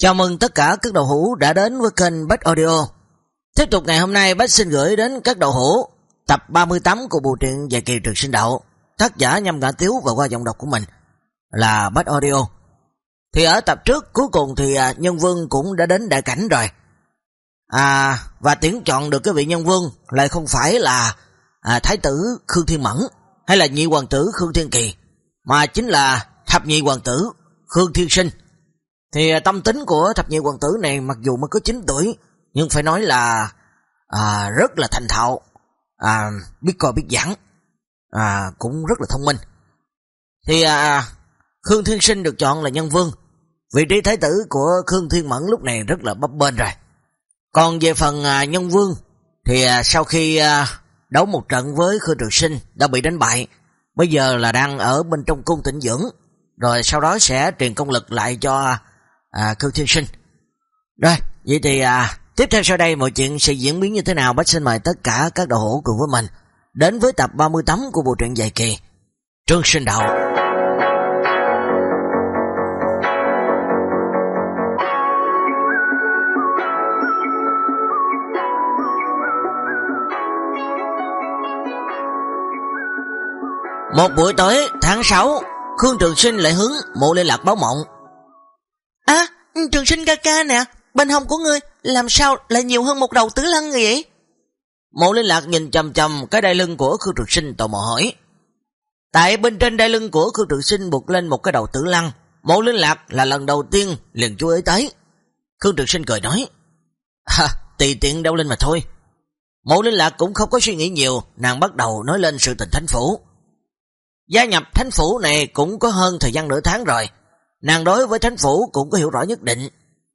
Chào mừng tất cả các đầu hữu đã đến với kênh Bách Audio. Tiếp tục ngày hôm nay Bách xin gửi đến các đầu hữu tập 38 của bộ truyện dài kỳ trường sinh đạo. Tác giả nhâm ngã tiếu và qua giọng đọc của mình là Bách Audio. Thì ở tập trước cuối cùng thì à, nhân vương cũng đã đến đại cảnh rồi. À và tuyển chọn được cái vị nhân vương lại không phải là à, thái tử Khương Thiên Mẫn hay là nhị hoàng tử Khương Thiên Kỳ mà chính là thập nhị hoàng tử Khương Thiên Sinh. Thì à, tâm tính của thập nhị hoàng tử này mặc dù mới có 9 tuổi, nhưng phải nói là à, rất là thành thạo, à, biết coi biết giảng, à, cũng rất là thông minh. Thì à, Khương Thiên Sinh được chọn là nhân vương, vị trí thái tử của Khương Thiên Mẫn lúc này rất là bấp bênh rồi. Còn về phần à, nhân vương, thì à, sau khi à, đấu một trận với Khương Trường Sinh đã bị đánh bại, bây giờ là đang ở bên trong cung tĩnh dưỡng, rồi sau đó sẽ truyền công lực lại cho à, Khương Thiên Sinh. Rồi, vậy thì à, tiếp theo sau đây mọi chuyện sẽ diễn biến như thế nào Bách xin mời tất cả các đầu hữu cùng với mình đến với tập 38 của bộ truyện dài kỳ Trương Sinh Đạo. Một buổi tối tháng 6, Khương Trường Sinh lại hướng mộ liên lạc báo mộng. À, Trường Sinh ca ca nè, bên hông của ngươi làm sao lại nhiều hơn một đầu tứ lăng người vậy? Mộ liên lạc nhìn chầm chầm cái đai lưng của Khương Trường Sinh tò mò hỏi. Tại bên trên đai lưng của Khương Trường Sinh buộc lên một cái đầu tử lăng, mộ liên lạc là lần đầu tiên liền chú ý tới. Khương Trường Sinh cười nói, Ha, tùy tiện đeo lên mà thôi. Mộ liên lạc cũng không có suy nghĩ nhiều, nàng bắt đầu nói lên sự tình thánh phủ. Gia nhập thánh phủ này cũng có hơn thời gian nửa tháng rồi. Nàng đối với thánh phủ cũng có hiểu rõ nhất định.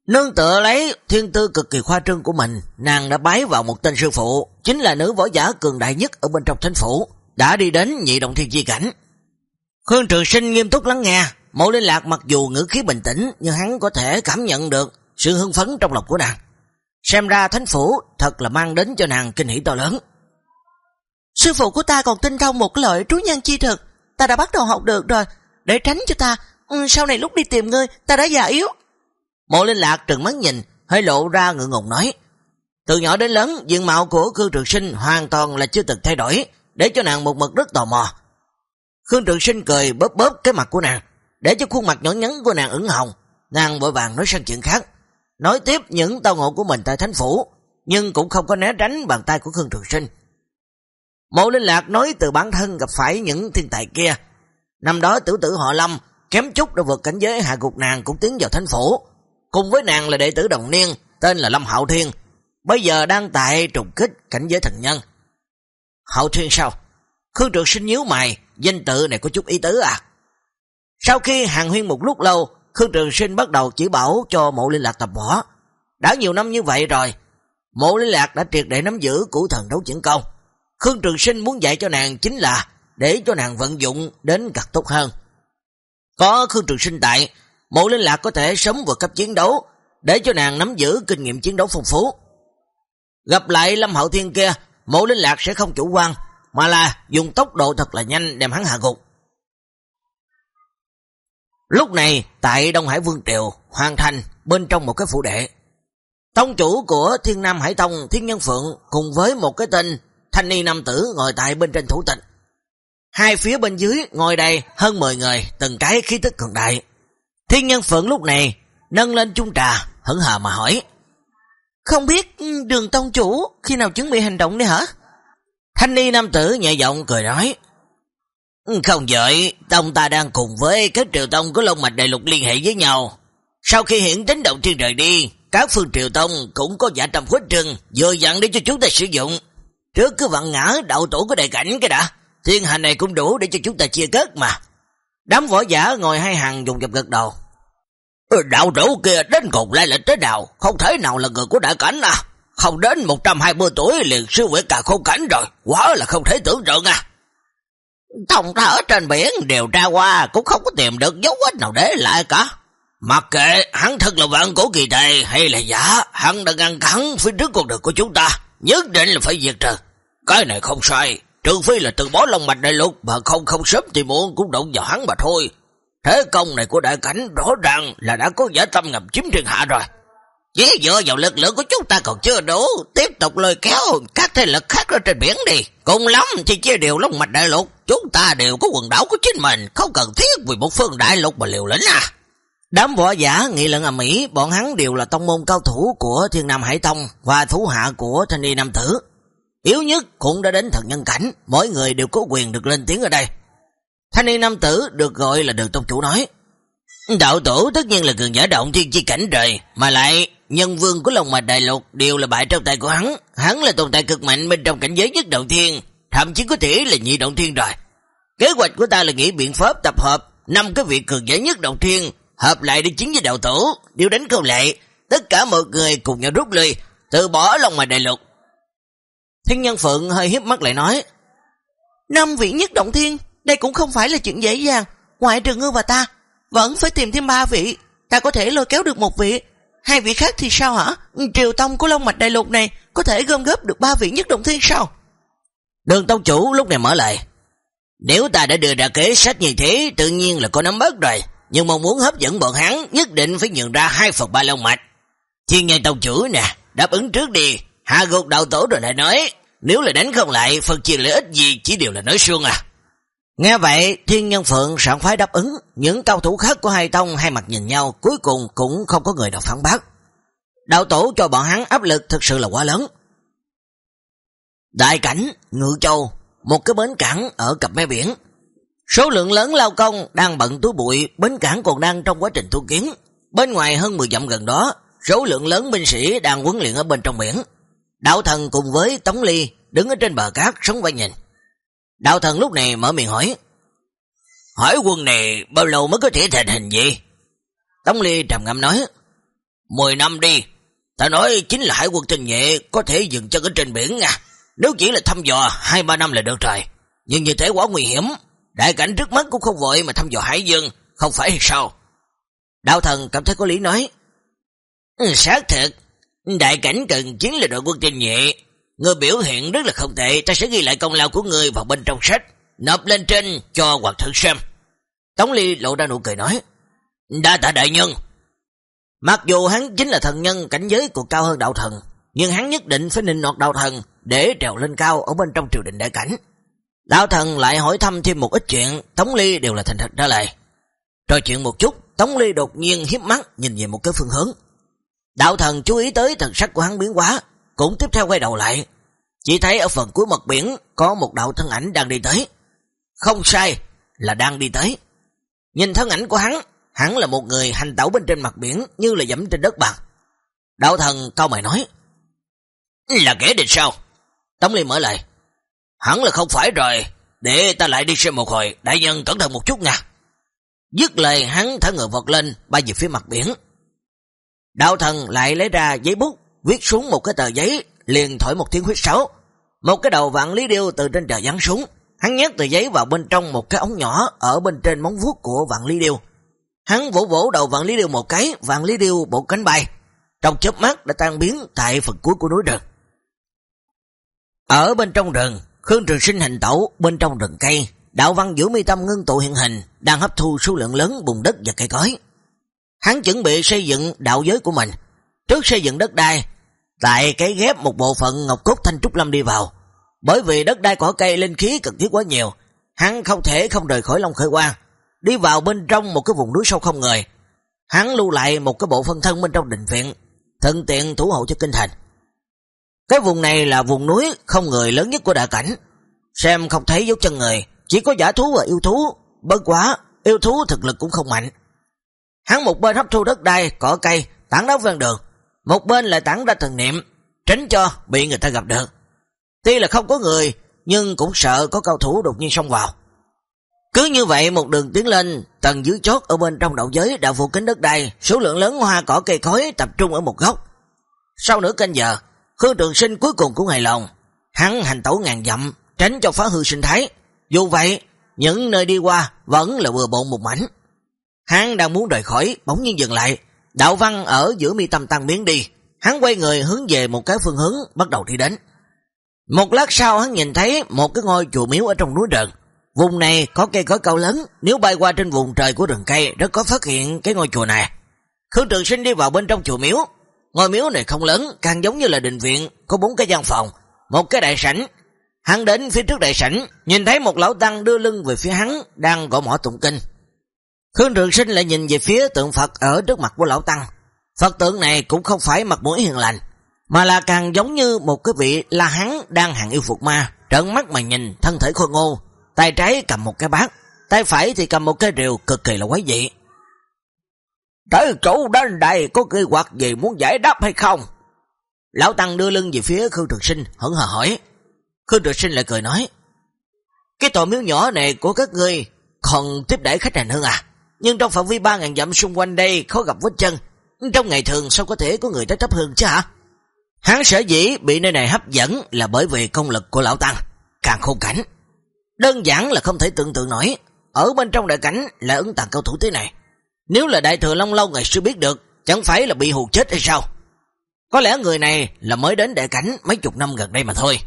Nương tựa lấy thiên tư cực kỳ khoa trương của mình, nàng đã bái vào một tên sư phụ, chính là nữ võ giả cường đại nhất ở bên trong thánh phủ, đã đi đến nhị động thiên chi cảnh. Khương Trường Sinh nghiêm túc lắng nghe, mẫu liên lạc mặc dù ngữ khí bình tĩnh, nhưng hắn có thể cảm nhận được sự hưng phấn trong lòng của nàng. Xem ra thánh phủ thật là mang đến cho nàng kinh hỷ to lớn. Sư phụ của ta còn tinh thông một lợi trú nhân chi thực, ta đã bắt đầu học được rồi, để tránh cho ta, Ừ, sau này lúc đi tìm ngươi, ta đã già yếu. Mộ Linh Lạc trừng mắt nhìn, hơi lộ ra ngượng ngùng nói. Từ nhỏ đến lớn, diện mạo của Khương Trường Sinh hoàn toàn là chưa từng thay đổi, để cho nàng một mực rất tò mò. Khương Trường Sinh cười bóp bóp cái mặt của nàng, để cho khuôn mặt nhỏ nhắn của nàng ửng hồng. Nàng vội vàng nói sang chuyện khác, nói tiếp những tao ngộ của mình tại thánh phủ, nhưng cũng không có né tránh bàn tay của Khương Trường Sinh. Mộ Linh Lạc nói từ bản thân gặp phải những thiên tài kia. Năm đó tử tử họ Lâm, kém chút đã vượt cảnh giới hạ gục nàng cũng tiến vào thánh phủ. Cùng với nàng là đệ tử đồng niên, tên là Lâm Hạo Thiên, bây giờ đang tại trùng kích cảnh giới thần nhân. Hạo Thiên sao? Khương Trường Sinh nhíu mày, danh tự này có chút ý tứ à? Sau khi hàng huyên một lúc lâu, Khương Trường Sinh bắt đầu chỉ bảo cho mộ liên lạc tập võ. Đã nhiều năm như vậy rồi, mộ liên lạc đã triệt để nắm giữ củ thần đấu chuyển công. Khương Trường Sinh muốn dạy cho nàng chính là để cho nàng vận dụng đến cặt tốt hơn. Có Khương Trường Sinh tại, mộ linh lạc có thể sống vượt cấp chiến đấu, để cho nàng nắm giữ kinh nghiệm chiến đấu phong phú. Gặp lại Lâm Hậu Thiên kia, mộ linh lạc sẽ không chủ quan, mà là dùng tốc độ thật là nhanh đem hắn hạ gục. Lúc này, tại Đông Hải Vương Triều, hoàn thành bên trong một cái phủ đệ. Tông chủ của Thiên Nam Hải Tông, Thiên Nhân Phượng cùng với một cái tên thanh ni nam tử ngồi tại bên trên thủ tịch. Hai phía bên dưới ngồi đầy hơn 10 người, từng cái khí tức cường đại. Thiên Nhân Phượng lúc này nâng lên chung trà, hững hờ mà hỏi. Không biết đường tông chủ khi nào chuẩn bị hành động đi hả? Thanh ni nam tử nhẹ giọng cười nói. Không vậy, tông ta đang cùng với các triều tông của Long Mạch Đại Lục liên hệ với nhau. Sau khi hiển tính động thiên rời đi, các phương triều tông cũng có giả trầm khuếch trừng, vừa dặn để cho chúng ta sử dụng. Trước cứ vặn ngã đạo tổ của đại cảnh cái đã, thiên hành này cũng đủ để cho chúng ta chia cất mà. Đám võ giả ngồi hai hàng dùng dập gật đầu. Ừ, đạo tổ kia đến cùng lại là thế nào, không thể nào là người của đại cảnh à. Không đến 120 tuổi liền siêu vệ cả khôn cảnh rồi, quá là không thể tưởng tượng à. Thông thở ở trên biển đều tra qua cũng không có tìm được dấu vết nào để lại cả. Mặc kệ hắn thật là vạn cổ kỳ tài hay là giả, hắn đã ngăn cản phía trước con đường của chúng ta, nhất định là phải diệt trừ. Cái này không sai, trừ phi là từ bó lông mạch đại lục mà không không sớm thì muộn cũng động vào hắn mà thôi. Thế công này của đại cảnh rõ ràng là đã có giả tâm ngầm chiếm thiên hạ rồi. Chỉ dựa vào lực lượng của chúng ta còn chưa đủ, tiếp tục lôi kéo các thế lực khác ra trên biển đi. Cùng lắm thì chia đều long mạch đại lục, chúng ta đều có quần đảo của chính mình, không cần thiết vì một phương đại lục mà liều lĩnh à. Đám võ giả nghị luận ở Mỹ, bọn hắn đều là tông môn cao thủ của Thiên Nam Hải Tông và thủ hạ của thanh niên nam tử. Yếu nhất cũng đã đến thần nhân cảnh, mỗi người đều có quyền được lên tiếng ở đây. Thanh niên nam tử được gọi là đường tông chủ nói. Đạo tổ tất nhiên là cường giả động thiên chi cảnh rồi, mà lại nhân vương của lòng mạch đại lục đều là bại trong tay của hắn. Hắn là tồn tại cực mạnh bên trong cảnh giới nhất động thiên, thậm chí có thể là nhị động thiên rồi. Kế hoạch của ta là nghĩ biện pháp tập hợp năm cái vị cường giả nhất động thiên hợp lại để chiến với đạo tổ, điều đánh không lệ, tất cả mọi người cùng nhau rút lui, từ bỏ lòng mạch đại lục. Thiên nhân Phượng hơi hiếp mắt lại nói, Năm vị nhất động thiên, đây cũng không phải là chuyện dễ dàng, ngoại trừ ngươi và ta, vẫn phải tìm thêm ba vị, ta có thể lôi kéo được một vị, hai vị khác thì sao hả? Triều Tông của Long Mạch Đại Lục này có thể gom góp được ba vị nhất động thiên sao? Đường Tông Chủ lúc này mở lại. Nếu ta đã đưa ra kế sách như thế, tự nhiên là có nắm bớt rồi, nhưng mong muốn hấp dẫn bọn hắn, nhất định phải nhường ra hai phần ba Long Mạch. Thiên nhân Tông Chủ nè, đáp ứng trước đi, hạ gục đạo tổ rồi lại nói, nếu là đánh không lại, phần chia lợi ích gì chỉ đều là nói xuông à. Nghe vậy, Thiên Nhân Phượng sẵn phái đáp ứng, những cao thủ khác của hai tông hai mặt nhìn nhau, cuối cùng cũng không có người nào phản bác. Đạo tổ cho bọn hắn áp lực thực sự là quá lớn. Đại cảnh, Ngự Châu, một cái bến cảng ở cặp mé biển. Số lượng lớn lao công đang bận túi bụi, bến cảng còn đang trong quá trình tu kiến. Bên ngoài hơn 10 dặm gần đó, số lượng lớn binh sĩ đang huấn luyện ở bên trong biển. Đạo thần cùng với Tống Ly đứng ở trên bờ cát sống quanh nhìn. Đạo thần lúc này mở miệng hỏi. Hỏi quân này bao lâu mới có thể thành hình vậy? Tống Ly trầm ngâm nói. Mười năm đi. Ta nói chính là hải quân tình nhẹ có thể dừng chân ở trên biển nha. Nếu chỉ là thăm dò hai ba năm là được rồi. Nhưng như thế quá nguy hiểm. Đại cảnh trước mắt cũng không vội mà thăm dò hải dương. Không phải hay sao? Đạo thần cảm thấy có lý nói. Ừ, xác thật. Đại cảnh cần chiến là đội quân tinh nhẹ Người biểu hiện rất là không tệ, ta sẽ ghi lại công lao của người vào bên trong sách, nộp lên trên cho hoàng thượng xem. Tống Ly lộ ra nụ cười nói, Đa tạ đại nhân. Mặc dù hắn chính là thần nhân cảnh giới còn cao hơn đạo thần, nhưng hắn nhất định phải nịnh nọt đạo thần để trèo lên cao ở bên trong triều đình đại cảnh. Đạo thần lại hỏi thăm thêm một ít chuyện, Tống Ly đều là thành thật trả lời. Trò chuyện một chút, Tống Ly đột nhiên hiếp mắt nhìn về một cái phương hướng. Đạo thần chú ý tới thần sắc của hắn biến quá, cũng tiếp theo quay đầu lại. Chỉ thấy ở phần cuối mặt biển có một đạo thân ảnh đang đi tới. Không sai, là đang đi tới. Nhìn thân ảnh của hắn, hắn là một người hành tẩu bên trên mặt biển như là dẫm trên đất bằng. Đạo thần cao mày nói, là kẻ địch sao? Tống Ly mở lại, hắn là không phải rồi, để ta lại đi xem một hồi, đại nhân cẩn thận một chút nha. Dứt lời hắn thả ngựa vọt lên, bay về phía mặt biển. Đạo thần lại lấy ra giấy bút, viết xuống một cái tờ giấy, liền thổi một tiếng huyết sáo. Một cái đầu vạn lý điêu từ trên trời giáng xuống, hắn nhét tờ giấy vào bên trong một cái ống nhỏ ở bên trên móng vuốt của vạn lý điêu. Hắn vỗ vỗ đầu vạn lý điêu một cái, vạn lý điêu bộ cánh bay, trong chớp mắt đã tan biến tại phần cuối của núi rừng. Ở bên trong rừng, Khương Trường Sinh hành tẩu bên trong rừng cây, đạo văn giữa mi tâm ngưng tụ hiện hình, đang hấp thu số lượng lớn bùn đất và cây cối. Hắn chuẩn bị xây dựng đạo giới của mình. Trước xây dựng đất đai, Tại cái ghép một bộ phận ngọc cốt thanh trúc lâm đi vào. Bởi vì đất đai cỏ cây linh khí cần thiết quá nhiều, hắn không thể không rời khỏi Long Khởi Quang, đi vào bên trong một cái vùng núi sâu không người. Hắn lưu lại một cái bộ phân thân bên trong định viện, thân tiện thủ hộ cho kinh thành. Cái vùng này là vùng núi không người lớn nhất của đại cảnh. Xem không thấy dấu chân người, chỉ có giả thú và yêu thú. Bất quá, yêu thú thực lực cũng không mạnh. Hắn một bên hấp thu đất đai, cỏ cây, tảng đá ven đường, một bên lại tản ra thần niệm, tránh cho bị người ta gặp được. Tuy là không có người, nhưng cũng sợ có cao thủ đột nhiên xông vào. Cứ như vậy một đường tiến lên, tầng dưới chốt ở bên trong đậu giới đã phủ kính đất đai, số lượng lớn hoa cỏ cây khói tập trung ở một góc. Sau nửa canh giờ, Khương Trường Sinh cuối cùng cũng hài lòng. Hắn hành tẩu ngàn dặm, tránh cho phá hư sinh thái. Dù vậy, những nơi đi qua vẫn là vừa bộn một mảnh. Hắn đang muốn rời khỏi, bỗng nhiên dừng lại, Đạo văn ở giữa mi tâm tăng miếng đi, hắn quay người hướng về một cái phương hướng bắt đầu đi đến. Một lát sau hắn nhìn thấy một cái ngôi chùa miếu ở trong núi rừng, Vùng này có cây cối cao lớn, nếu bay qua trên vùng trời của rừng cây rất có phát hiện cái ngôi chùa này. Khương Trường Sinh đi vào bên trong chùa miếu. Ngôi miếu này không lớn, càng giống như là đình viện, có bốn cái gian phòng, một cái đại sảnh. Hắn đến phía trước đại sảnh, nhìn thấy một lão tăng đưa lưng về phía hắn, đang gõ mỏ tụng kinh. Khương Trường Sinh lại nhìn về phía tượng Phật ở trước mặt của lão tăng. Phật tượng này cũng không phải mặt mũi hiền lành, mà là càng giống như một cái vị la hắn đang hàng yêu phục ma, trợn mắt mà nhìn, thân thể khôi ngô, tay trái cầm một cái bát, tay phải thì cầm một cái rìu cực kỳ là quái dị. Tới chủ đến đây có kỳ quạt gì muốn giải đáp hay không? Lão Tăng đưa lưng về phía Khương Trực Sinh, hững hờ hỏi. Khương Trực Sinh lại cười nói, cái tòa miếu nhỏ này của các ngươi còn tiếp đẩy khách hành hơn à? Nhưng trong phạm vi 3.000 dặm xung quanh đây khó gặp vết chân, trong ngày thường sao có thể có người tới thấp hơn chứ hả? Hắn sở dĩ bị nơi này hấp dẫn là bởi vì công lực của lão Tăng, càng khôn cảnh. Đơn giản là không thể tưởng tượng nổi, ở bên trong đại cảnh là ứng tàng cao thủ thế này. Nếu là đại thừa Long Lâu ngày xưa biết được, chẳng phải là bị hù chết hay sao? Có lẽ người này là mới đến đại cảnh mấy chục năm gần đây mà thôi.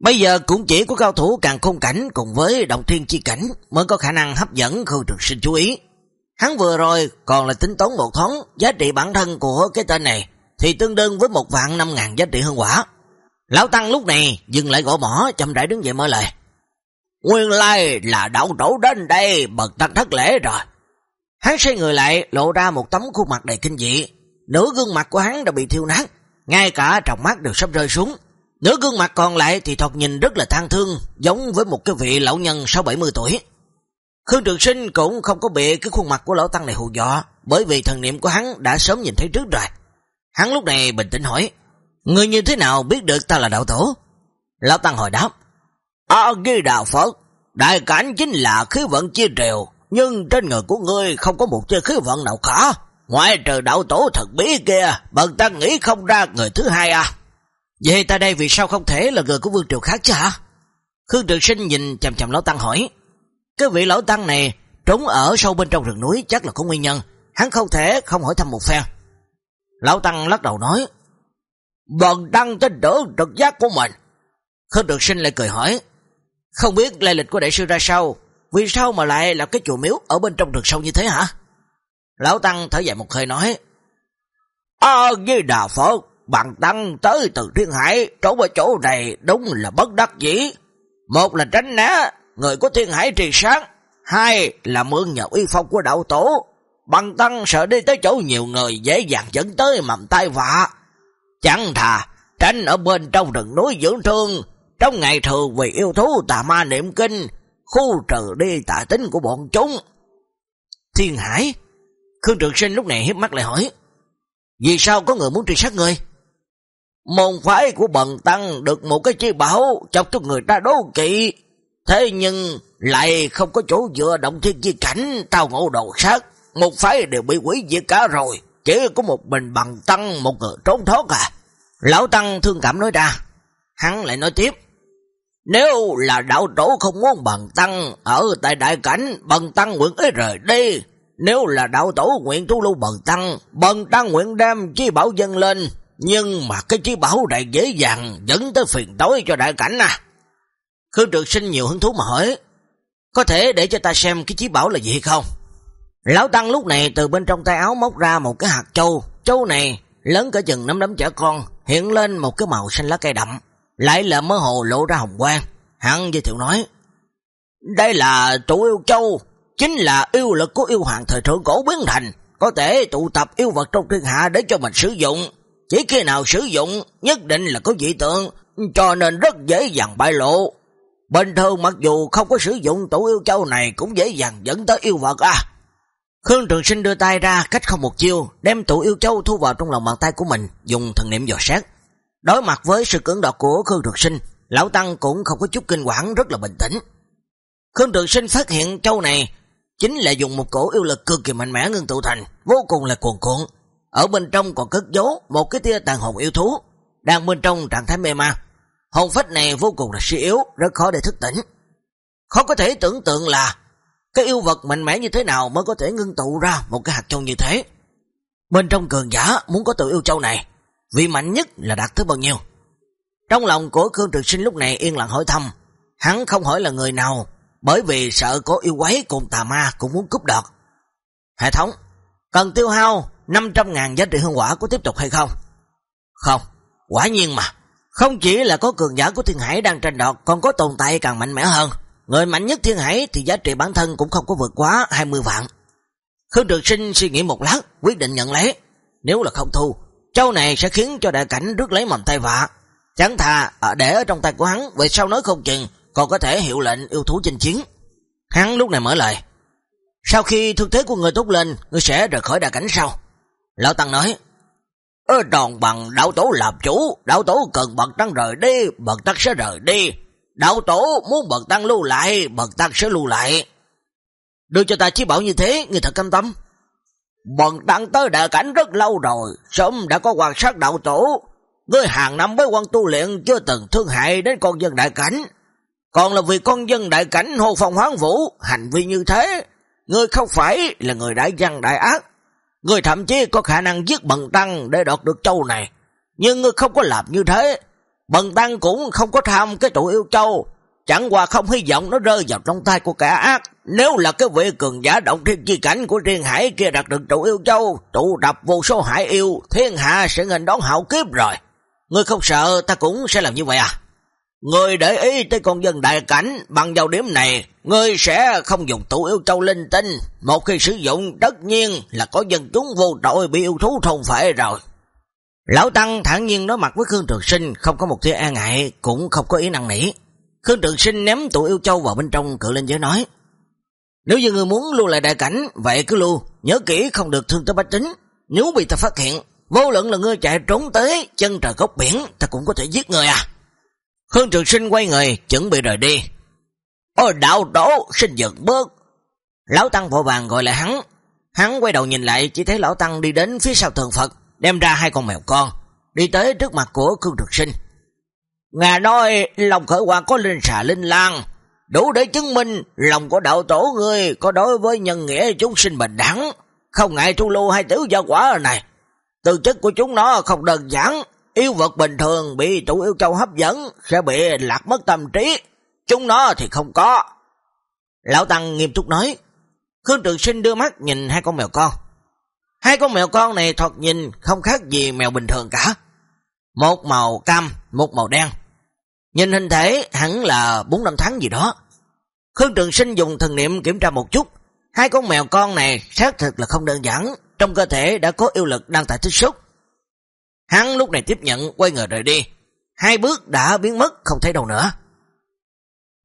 Bây giờ cũng chỉ có cao thủ càng khôn cảnh cùng với động thiên chi cảnh mới có khả năng hấp dẫn khâu trường sinh chú ý. Hắn vừa rồi còn là tính toán một thoáng giá trị bản thân của cái tên này thì tương đương với một vạn năm ngàn giá trị hương quả. Lão Tăng lúc này dừng lại gõ mỏ chậm rãi đứng dậy mở lời. Nguyên lai là đạo tổ đến đây bật tăng thất lễ rồi. Hắn xoay người lại lộ ra một tấm khuôn mặt đầy kinh dị. Nửa gương mặt của hắn đã bị thiêu nát, ngay cả tròng mắt đều sắp rơi xuống. Nửa gương mặt còn lại thì thoạt nhìn rất là than thương, giống với một cái vị lão nhân sau 70 tuổi. Khương Trường Sinh cũng không có bị cái khuôn mặt của lão tăng này hù dọa, bởi vì thần niệm của hắn đã sớm nhìn thấy trước rồi. Hắn lúc này bình tĩnh hỏi, Người như thế nào biết được ta là đạo tổ? Lão tăng hồi đáp, A ghi đạo Phật, đại cảnh chính là khí vận chia triều, nhưng trên người của ngươi không có một chơi khí vận nào cả. Ngoài trừ đạo tổ thật bí kia, bần ta nghĩ không ra người thứ hai à. Vậy ta đây vì sao không thể là người của vương triều khác chứ hả? Khương Trường Sinh nhìn chầm chầm lão tăng hỏi, cái vị lão tăng này trốn ở sâu bên trong rừng núi chắc là có nguyên nhân, hắn không thể không hỏi thăm một phen. Lão tăng lắc đầu nói, bần tăng tin tưởng trực giác của mình. Khương Trường Sinh lại cười hỏi, không biết lai lịch của đại sư ra sao, vì sao mà lại là cái chùa miếu ở bên trong rừng sâu như thế hả? Lão Tăng thở dài một hơi nói, A với Đà Phật, bằng Tăng tới từ Thiên Hải, trốn ở chỗ này đúng là bất đắc dĩ. Một là tránh né người của Thiên Hải trì sáng, hai là mượn nhờ uy phong của đạo tổ. Bằng Tăng sợ đi tới chỗ nhiều người dễ dàng dẫn tới mầm tai vạ. Chẳng thà, tránh ở bên trong rừng núi dưỡng thương, trong ngày thường vì yêu thú tà ma niệm kinh, khu trừ đi tà tính của bọn chúng. Thiên Hải, Khương Trường Sinh lúc này hiếp mắt lại hỏi, vì sao có người muốn truy sát người? Môn phái của bần tăng được một cái chi bảo chọc cho người ta đố kỵ, thế nhưng lại không có chỗ dựa động thiên chi cảnh tao ngộ đầu sát, một phái đều bị quỷ diệt cả rồi, chỉ có một mình bằng tăng một người trốn thoát à. Lão Tăng thương cảm nói ra, hắn lại nói tiếp, nếu là đạo tổ không muốn bằng tăng ở tại đại cảnh, bằng tăng nguyện ấy rời đi. Nếu là đạo tổ nguyện tu lưu bằng tăng, bằng tăng nguyện đem chi bảo dân lên. Nhưng mà cái chi bảo này dễ dàng dẫn tới phiền tối cho đại cảnh à. Khương trực sinh nhiều hứng thú mà hỏi, có thể để cho ta xem cái chí bảo là gì không? Lão Tăng lúc này từ bên trong tay áo móc ra một cái hạt châu. Châu này lớn cỡ chừng nắm đấm trẻ con, hiện lên một cái màu xanh lá cây đậm lại là mơ hồ lộ ra hồng quang. Hắn giới thiệu nói, đây là trụ yêu châu, chính là yêu lực của yêu hoàng thời thượng cổ biến thành, có thể tụ tập yêu vật trong thiên hạ để cho mình sử dụng. Chỉ khi nào sử dụng, nhất định là có dị tượng, cho nên rất dễ dàng bại lộ. Bình thường mặc dù không có sử dụng tổ yêu châu này cũng dễ dàng dẫn tới yêu vật à. Khương Trường Sinh đưa tay ra cách không một chiêu, đem tổ yêu châu thu vào trong lòng bàn tay của mình, dùng thần niệm dò sát. Đối mặt với sự cưỡng đọt của Khương Trường Sinh, Lão Tăng cũng không có chút kinh quản rất là bình tĩnh. Khương Trường Sinh phát hiện châu này chính là dùng một cổ yêu lực cực kỳ mạnh mẽ ngưng tụ thành, vô cùng là cuồn cuộn. Ở bên trong còn cất giấu một cái tia tàn hồn yêu thú, đang bên trong trạng thái mê ma. Hồn phách này vô cùng là suy yếu, rất khó để thức tỉnh. không có thể tưởng tượng là cái yêu vật mạnh mẽ như thế nào mới có thể ngưng tụ ra một cái hạt châu như thế. Bên trong cường giả muốn có tự yêu châu này, vị mạnh nhất là đạt tới bao nhiêu. Trong lòng của Khương Trực Sinh lúc này yên lặng hỏi thăm, hắn không hỏi là người nào, bởi vì sợ có yêu quái cùng tà ma cũng muốn cúp đọt. Hệ thống, cần tiêu hao 500.000 giá trị hương quả có tiếp tục hay không? Không, quả nhiên mà. Không chỉ là có cường giả của thiên hải đang tranh đoạt, còn có tồn tại càng mạnh mẽ hơn. Người mạnh nhất thiên hải thì giá trị bản thân cũng không có vượt quá 20 vạn. Khương Trường Sinh suy nghĩ một lát, quyết định nhận lấy. Nếu là không thu, châu này sẽ khiến cho đại cảnh rước lấy mầm tay vạ. Chẳng thà ở để ở trong tay của hắn, vậy sau nói không chừng, còn có thể hiệu lệnh yêu thú chinh chiến. Hắn lúc này mở lời. Sau khi thương thế của người tốt lên, người sẽ rời khỏi đại cảnh sau. Lão Tăng nói, Ơ tròn bằng đạo tổ làm chủ, đạo tổ cần bậc tăng rời đi, bậc tăng sẽ rời đi. Đạo tổ muốn bậc tăng lưu lại, bậc tăng sẽ lưu lại. Đưa cho ta chí bảo như thế, người thật cam tâm. Bậc tăng tới đại cảnh rất lâu rồi, sớm đã có quan sát đạo tổ. Ngươi hàng năm với quan tu luyện chưa từng thương hại đến con dân đại cảnh. Còn là vì con dân đại cảnh hồ phòng hoáng vũ, hành vi như thế. Ngươi không phải là người đại dân đại ác. Ngươi thậm chí có khả năng giết bần tăng để đọt được châu này. Nhưng ngươi không có làm như thế. Bần tăng cũng không có tham cái tụ yêu châu. Chẳng qua không hy vọng nó rơi vào trong tay của kẻ ác. Nếu là cái vị cường giả động thiên chi cảnh của riêng hải kia đạt được trụ yêu châu, tụ đập vô số hải yêu, thiên hạ sẽ ngành đón hảo kiếp rồi. Ngươi không sợ ta cũng sẽ làm như vậy à? Ngươi để ý tới con dân đại cảnh, bằng vào điểm này, ngươi sẽ không dùng tụ yêu châu linh tinh. Một khi sử dụng, tất nhiên là có dân chúng vô tội bị yêu thú thôn phệ rồi. Lão Tăng thản nhiên nói mặt với Khương Trường Sinh, không có một tia e ngại, cũng không có ý năng nỉ. Khương Trường Sinh ném tụ yêu châu vào bên trong cự lên giới nói. Nếu như người muốn lưu lại đại cảnh, vậy cứ lưu, nhớ kỹ không được thương tới bách tính. Nếu bị ta phát hiện, vô luận là ngươi chạy trốn tới chân trời góc biển, ta cũng có thể giết người à. Khương Trường Sinh quay người, chuẩn bị rời đi. Ôi đạo tổ, xin dừng bước. Lão Tăng vội vàng gọi lại hắn. Hắn quay đầu nhìn lại, chỉ thấy Lão Tăng đi đến phía sau thường Phật, đem ra hai con mèo con, đi tới trước mặt của Khương Trường Sinh. Ngà nói, lòng khởi hoàng có linh xà linh lang, đủ để chứng minh lòng của đạo tổ ngươi có đối với nhân nghĩa chúng sinh bình đẳng, không ngại thu lưu hai tử gia quả này. từ chất của chúng nó không đơn giản, yêu vật bình thường bị tụ yêu châu hấp dẫn sẽ bị lạc mất tâm trí, chúng nó thì không có. Lão Tăng nghiêm túc nói, Khương Trường Sinh đưa mắt nhìn hai con mèo con. Hai con mèo con này thoạt nhìn không khác gì mèo bình thường cả. Một màu cam, một màu đen. Nhìn hình thể hẳn là 4 năm tháng gì đó. Khương Trường Sinh dùng thần niệm kiểm tra một chút. Hai con mèo con này xác thực là không đơn giản. Trong cơ thể đã có yêu lực đang tại tích xúc. Hắn lúc này tiếp nhận, quay người rời đi. Hai bước đã biến mất, không thấy đâu nữa.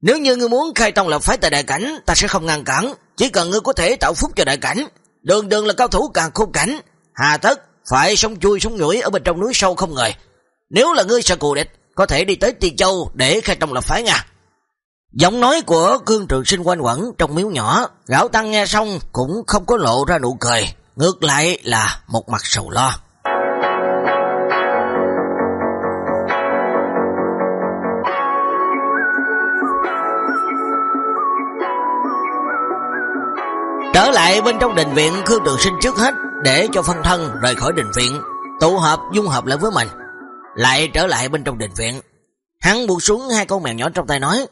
Nếu như ngươi muốn khai tông lập phái tại đại cảnh, ta sẽ không ngăn cản. Chỉ cần ngươi có thể tạo phúc cho đại cảnh. Đường đường là cao thủ càng khôn cảnh. Hà tất, phải sống chui sống nhủi ở bên trong núi sâu không người. Nếu là ngươi sợ cù địch, có thể đi tới Tiên Châu để khai tông lập phái nha. Giọng nói của cương trường sinh quanh quẩn trong miếu nhỏ, gão tăng nghe xong cũng không có lộ ra nụ cười, ngược lại là một mặt sầu lo. Trở lại bên trong đình viện Khương Trường Sinh trước hết để cho phân thân rời khỏi đình viện, tụ hợp dung hợp lại với mình. Lại trở lại bên trong đình viện. Hắn buông xuống hai con mèo nhỏ trong tay nói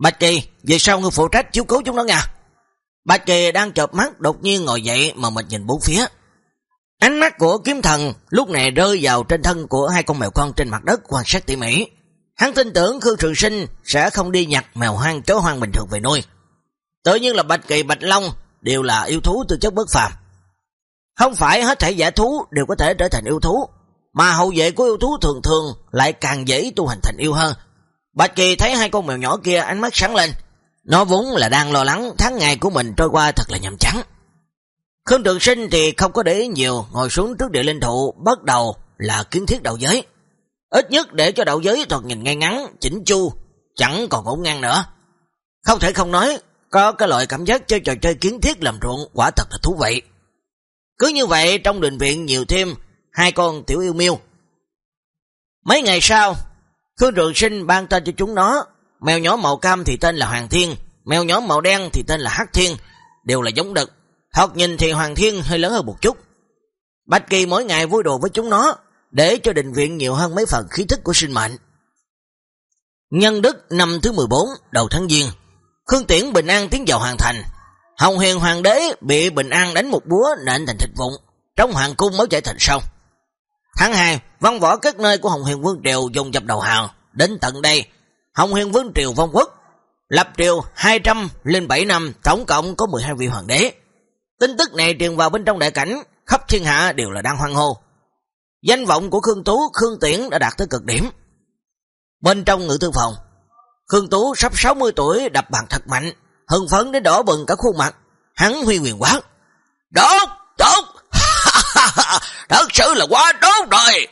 Bạch Kỳ, về sau ngươi phụ trách chiếu cố chúng nó nha. Bạch Kỳ đang chợp mắt đột nhiên ngồi dậy mà mình nhìn bốn phía. Ánh mắt của kiếm thần lúc này rơi vào trên thân của hai con mèo con trên mặt đất quan sát tỉ mỉ. Hắn tin tưởng Khương Trường Sinh sẽ không đi nhặt mèo hoang chó hoang bình thường về nuôi. Tự nhiên là Bạch Kỳ Bạch Long đều là yêu thú từ chất bất phàm. Không phải hết thảy giả thú đều có thể trở thành yêu thú, mà hậu vệ của yêu thú thường thường lại càng dễ tu hành thành yêu hơn. Bạch Kỳ thấy hai con mèo nhỏ kia ánh mắt sáng lên, nó vốn là đang lo lắng tháng ngày của mình trôi qua thật là nhầm trắng. Khương Trường Sinh thì không có để ý nhiều, ngồi xuống trước địa linh thụ, bắt đầu là kiến thiết đạo giới. Ít nhất để cho đạo giới thuật nhìn ngay ngắn, chỉnh chu, chẳng còn ngổn ngang nữa. Không thể không nói, có cái loại cảm giác chơi trò chơi kiến thiết làm ruộng quả thật là thú vị. Cứ như vậy trong đình viện nhiều thêm hai con tiểu yêu miêu. Mấy ngày sau, Khương Trường Sinh ban tên cho chúng nó, mèo nhỏ màu cam thì tên là Hoàng Thiên, mèo nhỏ màu đen thì tên là Hắc Thiên, đều là giống đực. hoặc nhìn thì Hoàng Thiên hơi lớn hơn một chút. Bạch Kỳ mỗi ngày vui đồ với chúng nó, để cho đình viện nhiều hơn mấy phần khí thức của sinh mệnh. Nhân đức năm thứ 14, đầu tháng Giêng, Khương Tiễn bình an tiến vào hoàng thành. Hồng Hiền hoàng đế bị bình an đánh một búa nện thành thịt vụn. Trong hoàng cung mới chạy thành sông. Tháng 2, văn võ các nơi của Hồng Hiền vương triều dùng dập đầu hàng. Đến tận đây, Hồng Hiền vương triều vong quốc. Lập triều 207 năm, tổng cộng có 12 vị hoàng đế. Tin tức này truyền vào bên trong đại cảnh, khắp thiên hạ đều là đang hoang hô. Danh vọng của Khương Tú, Khương Tiễn đã đạt tới cực điểm. Bên trong ngự thư phòng, Khương Tú sắp 60 tuổi đập bàn thật mạnh, hưng phấn đến đỏ bừng cả khuôn mặt. Hắn huy quyền quá. Đốt, đốt, thật sự là quá đốt rồi.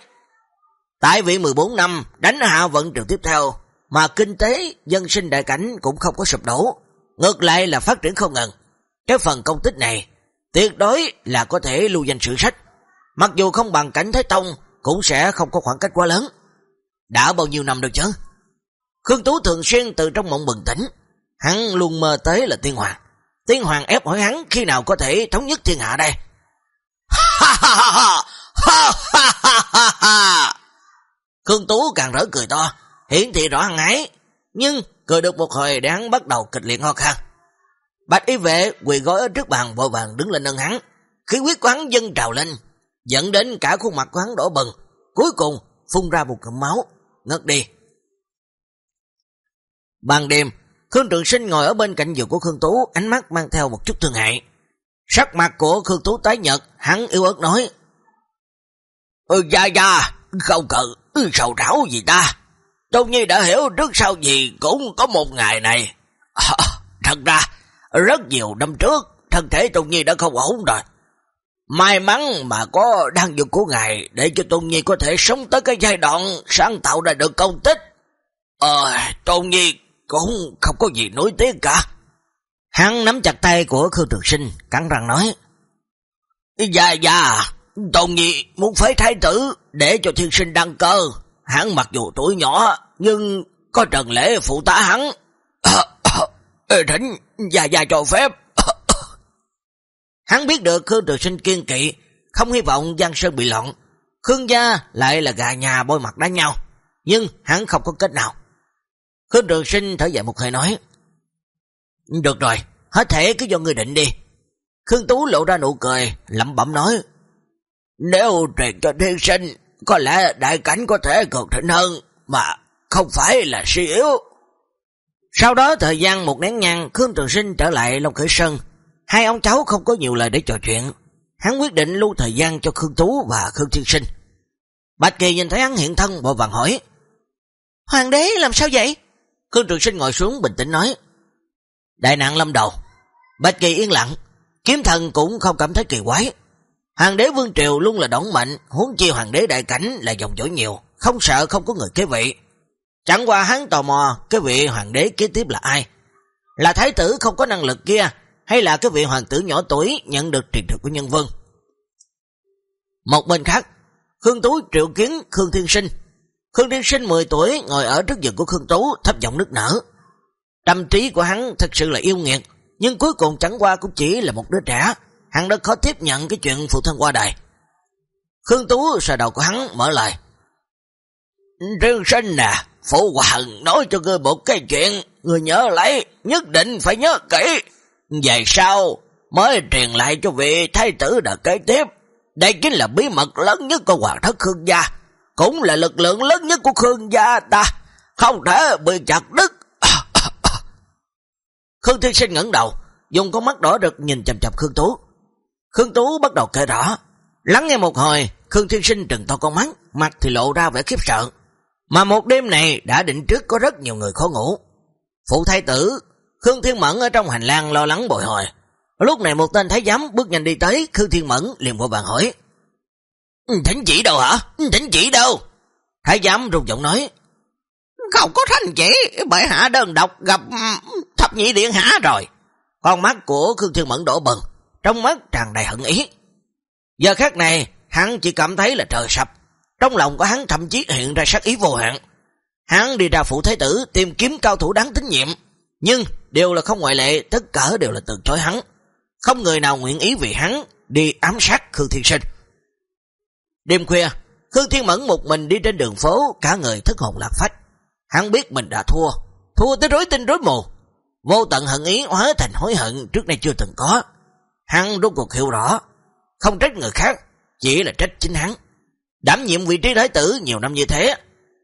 Tại vị 14 năm, đánh hạ vận trường tiếp theo, mà kinh tế, dân sinh đại cảnh cũng không có sụp đổ. Ngược lại là phát triển không ngừng. Cái phần công tích này, tuyệt đối là có thể lưu danh sử sách. Mặc dù không bằng cảnh Thái Tông, cũng sẽ không có khoảng cách quá lớn. Đã bao nhiêu năm được chứ? Khương Tú thường xuyên từ trong mộng bừng tỉnh. Hắn luôn mơ tới là tiên hoàng. Tiên hoàng ép hỏi hắn khi nào có thể thống nhất thiên hạ đây. Ha ha ha ha! Ha ha ha ha ha! Khương Tú càng rỡ cười to, hiển thị rõ hăng ái. Nhưng cười được một hồi để hắn bắt đầu kịch liệt ho khan. Bạch y vệ quỳ gói ở trước bàn vội vàng đứng lên nâng hắn. Khí huyết của hắn dâng trào lên, dẫn đến cả khuôn mặt của hắn đỏ bừng. Cuối cùng phun ra một cụm máu, ngất đi. Ban đêm, Khương Trường Sinh ngồi ở bên cạnh giường của Khương Tú, ánh mắt mang theo một chút thương hại. Sắc mặt của Khương Tú tái nhật, hắn yêu ớt nói. Ừ, dạ dạ, không cần, ừ, sầu ráo gì ta. Tôn Nhi đã hiểu trước sau gì cũng có một ngày này. À, thật ra, rất nhiều năm trước, thân thể Tôn Nhi đã không ổn rồi. May mắn mà có đăng dược của ngài để cho Tôn Nhi có thể sống tới cái giai đoạn sáng tạo ra được công tích. Ờ, Tôn Nhi cũng không có gì nối tiếc cả. Hắn nắm chặt tay của Khương Trường Sinh, cắn răng nói. Dạ dạ, Tôn Nhi muốn phế thái tử để cho thiên sinh đăng cơ. Hắn mặc dù tuổi nhỏ, nhưng có trần lễ phụ tá hắn. Thỉnh, dạ dạ cho phép. Hắn biết được Khương Trường Sinh kiên kỵ, không hy vọng Giang Sơn bị loạn. Khương gia lại là gà nhà bôi mặt đánh nhau, nhưng hắn không có cách nào. Khương Trường Sinh thở dài một hơi nói, Được rồi, hết thể cứ do người định đi. Khương Tú lộ ra nụ cười, lẩm bẩm nói, Nếu truyền cho thiên sinh, có lẽ đại cảnh có thể cực thịnh hơn, mà không phải là suy yếu. Sau đó thời gian một nén nhang, Khương Trường Sinh trở lại Long Khởi Sơn, Hai ông cháu không có nhiều lời để trò chuyện. Hắn quyết định lưu thời gian cho Khương Tú và Khương Thiên Sinh. Bạch Kỳ nhìn thấy hắn hiện thân bộ vàng hỏi. Hoàng đế làm sao vậy? Khương Trường Sinh ngồi xuống bình tĩnh nói. Đại nạn lâm đầu. Bạch Kỳ yên lặng. Kiếm thần cũng không cảm thấy kỳ quái. Hoàng đế Vương Triều luôn là đỏng mạnh, huống chi hoàng đế đại cảnh là dòng dõi nhiều, không sợ không có người kế vị. Chẳng qua hắn tò mò cái vị hoàng đế kế tiếp là ai. Là thái tử không có năng lực kia, hay là cái vị hoàng tử nhỏ tuổi nhận được truyền thực của nhân vương. Một bên khác, Khương Tú triệu kiến Khương Thiên Sinh. Khương Thiên Sinh 10 tuổi ngồi ở trước giường của Khương Tú thấp giọng nước nở. Tâm trí của hắn thật sự là yêu nghiệt, nhưng cuối cùng chẳng qua cũng chỉ là một đứa trẻ. Hắn đã khó tiếp nhận cái chuyện phụ thân qua đời. Khương Tú sờ đầu của hắn mở lời. Trương Sinh nè, phụ hoàng nói cho ngươi một cái chuyện, ngươi nhớ lấy, nhất định phải nhớ kỹ. Về sau mới truyền lại cho vị thái tử đã kế tiếp. Đây chính là bí mật lớn nhất của hoàng thất Khương gia. Cũng là lực lượng lớn nhất của Khương gia ta. Không thể bị chặt đứt. Khương Thiên Sinh ngẩn đầu, dùng con mắt đỏ rực nhìn chầm chầm Khương Tú. Khương Tú bắt đầu kể rõ. Lắng nghe một hồi, Khương Thiên Sinh trừng to con mắt, mặt thì lộ ra vẻ khiếp sợ. Mà một đêm này đã định trước có rất nhiều người khó ngủ. Phụ thái tử Khương Thiên Mẫn ở trong hành lang lo lắng bồi hồi. Lúc này một tên thái giám bước nhanh đi tới, Khương Thiên Mẫn liền vội vàng hỏi. Ừ, thánh chỉ đâu hả? Ừ, thánh chỉ đâu? Thái giám rung giọng nói. Không có thánh chỉ, bởi hạ đơn độc gặp ừ, thập nhị điện hạ rồi. Con mắt của Khương Thiên Mẫn đổ bừng, trong mắt tràn đầy hận ý. Giờ khác này, hắn chỉ cảm thấy là trời sập. Trong lòng của hắn thậm chí hiện ra sắc ý vô hạn. Hắn đi ra phụ thái tử tìm kiếm cao thủ đáng tín nhiệm. Nhưng đều là không ngoại lệ, tất cả đều là từ chối hắn. Không người nào nguyện ý vì hắn đi ám sát Khương Thiên Sinh. Đêm khuya, Khương Thiên Mẫn một mình đi trên đường phố, cả người thất hồn lạc phách. Hắn biết mình đã thua, thua tới rối tinh rối mù. Vô tận hận ý hóa thành hối hận trước nay chưa từng có. Hắn rốt cuộc hiểu rõ, không trách người khác, chỉ là trách chính hắn. Đảm nhiệm vị trí thái tử nhiều năm như thế,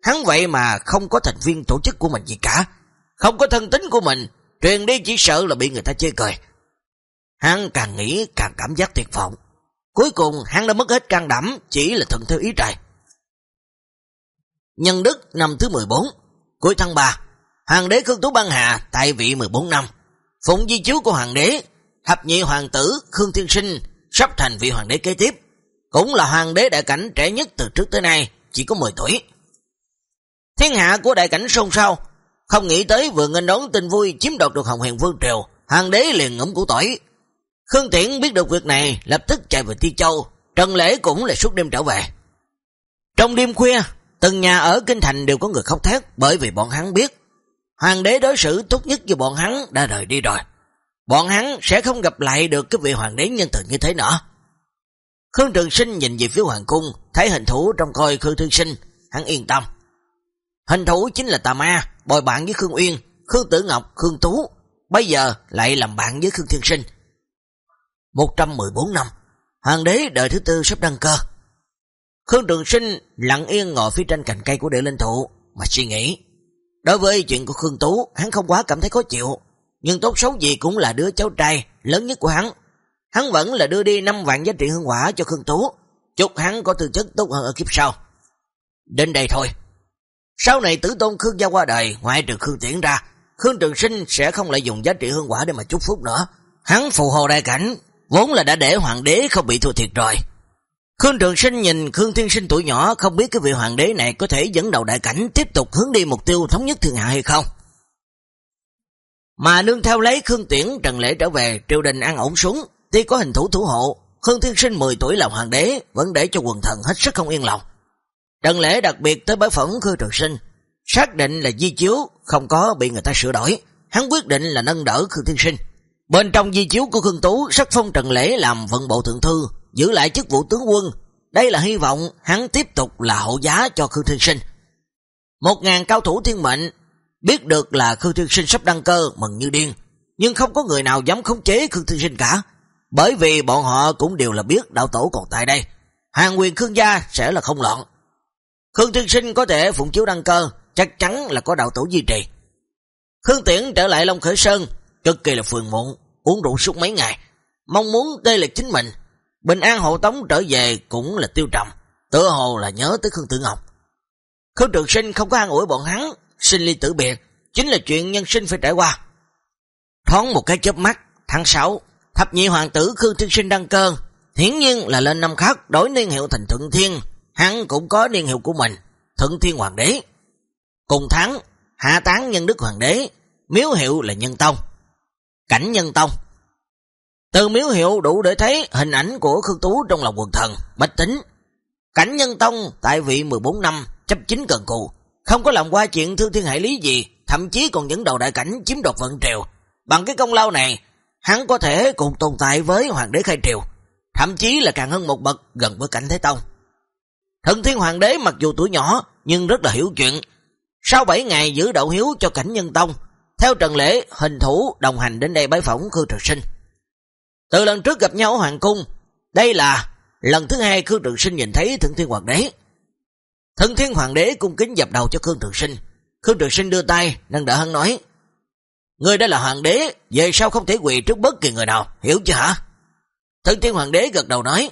hắn vậy mà không có thành viên tổ chức của mình gì cả. Không có thân tính của mình, truyền đi chỉ sợ là bị người ta chê cười. Hắn càng nghĩ càng cảm giác tuyệt vọng. Cuối cùng hắn đã mất hết can đảm, chỉ là thuận theo ý trời. Nhân đức năm thứ 14, cuối tháng 3, Hoàng đế Khương Tú Băng Hà tại vị 14 năm. Phụng di chiếu của hoàng đế, thập nhị hoàng tử Khương Thiên Sinh sắp thành vị hoàng đế kế tiếp. Cũng là hoàng đế đại cảnh trẻ nhất từ trước tới nay, chỉ có 10 tuổi. Thiên hạ của đại cảnh sông sao, không nghĩ tới vừa nghênh đón tin vui chiếm đoạt được Hồng Huyền Vương Triều, hoàng đế liền ngẫm của tỏi. Khương Tiễn biết được việc này, lập tức chạy về Ti Châu, Trần Lễ cũng là suốt đêm trở về. Trong đêm khuya, từng nhà ở Kinh Thành đều có người khóc thét bởi vì bọn hắn biết hoàng đế đối xử tốt nhất với bọn hắn đã rời đi rồi. Bọn hắn sẽ không gặp lại được cái vị hoàng đế nhân từ như thế nữa. Khương Trường Sinh nhìn về phía hoàng cung, thấy hình thủ trong coi Khương Thương Sinh, hắn yên tâm. Hình thủ chính là tà ma, bồi bạn với Khương Uyên, Khương Tử Ngọc, Khương Tú, bây giờ lại làm bạn với Khương Thiên Sinh. 114 năm, hoàng đế đời thứ tư sắp đăng cơ. Khương Trường Sinh lặng yên ngồi phía trên cành cây của địa linh thụ mà suy nghĩ. Đối với chuyện của Khương Tú, hắn không quá cảm thấy khó chịu, nhưng tốt xấu gì cũng là đứa cháu trai lớn nhất của hắn. Hắn vẫn là đưa đi 5 vạn giá trị hương quả cho Khương Tú, chúc hắn có tư chất tốt hơn ở kiếp sau. Đến đây thôi. Sau này tử tôn Khương gia qua đời, ngoại trừ Khương Tiễn ra, Khương Trường Sinh sẽ không lại dùng giá trị hương quả để mà chúc phúc nữa. Hắn phù hồ đại cảnh, vốn là đã để hoàng đế không bị thua thiệt rồi. Khương Trường Sinh nhìn Khương Thiên Sinh tuổi nhỏ không biết cái vị hoàng đế này có thể dẫn đầu đại cảnh tiếp tục hướng đi mục tiêu thống nhất thiên hạ hay không. Mà nương theo lấy Khương Tiễn Trần Lễ trở về, triều đình ăn ổn xuống, tuy có hình thủ thủ hộ, Khương Thiên Sinh 10 tuổi làm hoàng đế vẫn để cho quần thần hết sức không yên lòng. Trần Lễ đặc biệt tới bái phỏng Khương Trường Sinh, xác định là di chiếu không có bị người ta sửa đổi, hắn quyết định là nâng đỡ Khương Thiên Sinh. Bên trong di chiếu của Khương Tú sắc phong Trần Lễ làm vận bộ thượng thư, giữ lại chức vụ tướng quân. Đây là hy vọng hắn tiếp tục là hậu giá cho Khương Thiên Sinh. Một ngàn cao thủ thiên mệnh biết được là Khương Thiên Sinh sắp đăng cơ mừng như điên, nhưng không có người nào dám khống chế Khương Thiên Sinh cả, bởi vì bọn họ cũng đều là biết đạo tổ còn tại đây. Hàng quyền Khương gia sẽ là không loạn. Khương Thiên Sinh có thể phụng chiếu đăng cơ, chắc chắn là có đạo tổ duy trì. Khương Tiễn trở lại Long Khởi Sơn, cực kỳ là phường muộn, uống rượu suốt mấy ngày, mong muốn tê liệt chính mình, Bình An hộ tống trở về cũng là tiêu trầm, tựa hồ là nhớ tới Khương Tử Ngọc. Khương Trường Sinh không có an ủi bọn hắn, sinh ly tử biệt, chính là chuyện nhân sinh phải trải qua. Thoáng một cái chớp mắt, tháng 6, thập nhị hoàng tử Khương Thiên Sinh đăng cơ, hiển nhiên là lên năm khác đổi niên hiệu thành thượng Thiên, hắn cũng có niên hiệu của mình, thượng Thiên Hoàng đế. Cùng tháng, hạ tán nhân đức hoàng đế, miếu hiệu là Nhân Tông. Cảnh Nhân Tông từ miếu hiệu đủ để thấy hình ảnh của Khương Tú trong lòng quần thần, bách tính. Cảnh nhân tông tại vị 14 năm, chấp chính cần cù, không có làm qua chuyện thương thiên hải lý gì, thậm chí còn dẫn đầu đại cảnh chiếm đoạt vận triều. Bằng cái công lao này, hắn có thể cùng tồn tại với hoàng đế khai triều, thậm chí là càng hơn một bậc gần với cảnh Thế Tông. Thần thiên hoàng đế mặc dù tuổi nhỏ, nhưng rất là hiểu chuyện. Sau 7 ngày giữ đậu hiếu cho cảnh nhân tông, theo trần lễ, hình thủ đồng hành đến đây bái phỏng Khương Trực Sinh. Từ lần trước gặp nhau ở Hoàng Cung, đây là lần thứ hai Khương Trường Sinh nhìn thấy Thượng Thiên Hoàng đế. Thượng Thiên Hoàng đế cung kính dập đầu cho Khương Trường Sinh. Khương Trường Sinh đưa tay, nâng đỡ hắn nói, Người đã là hoàng đế, về sao không thể quỳ trước bất kỳ người nào, hiểu chưa hả? Thượng Thiên Hoàng đế gật đầu nói,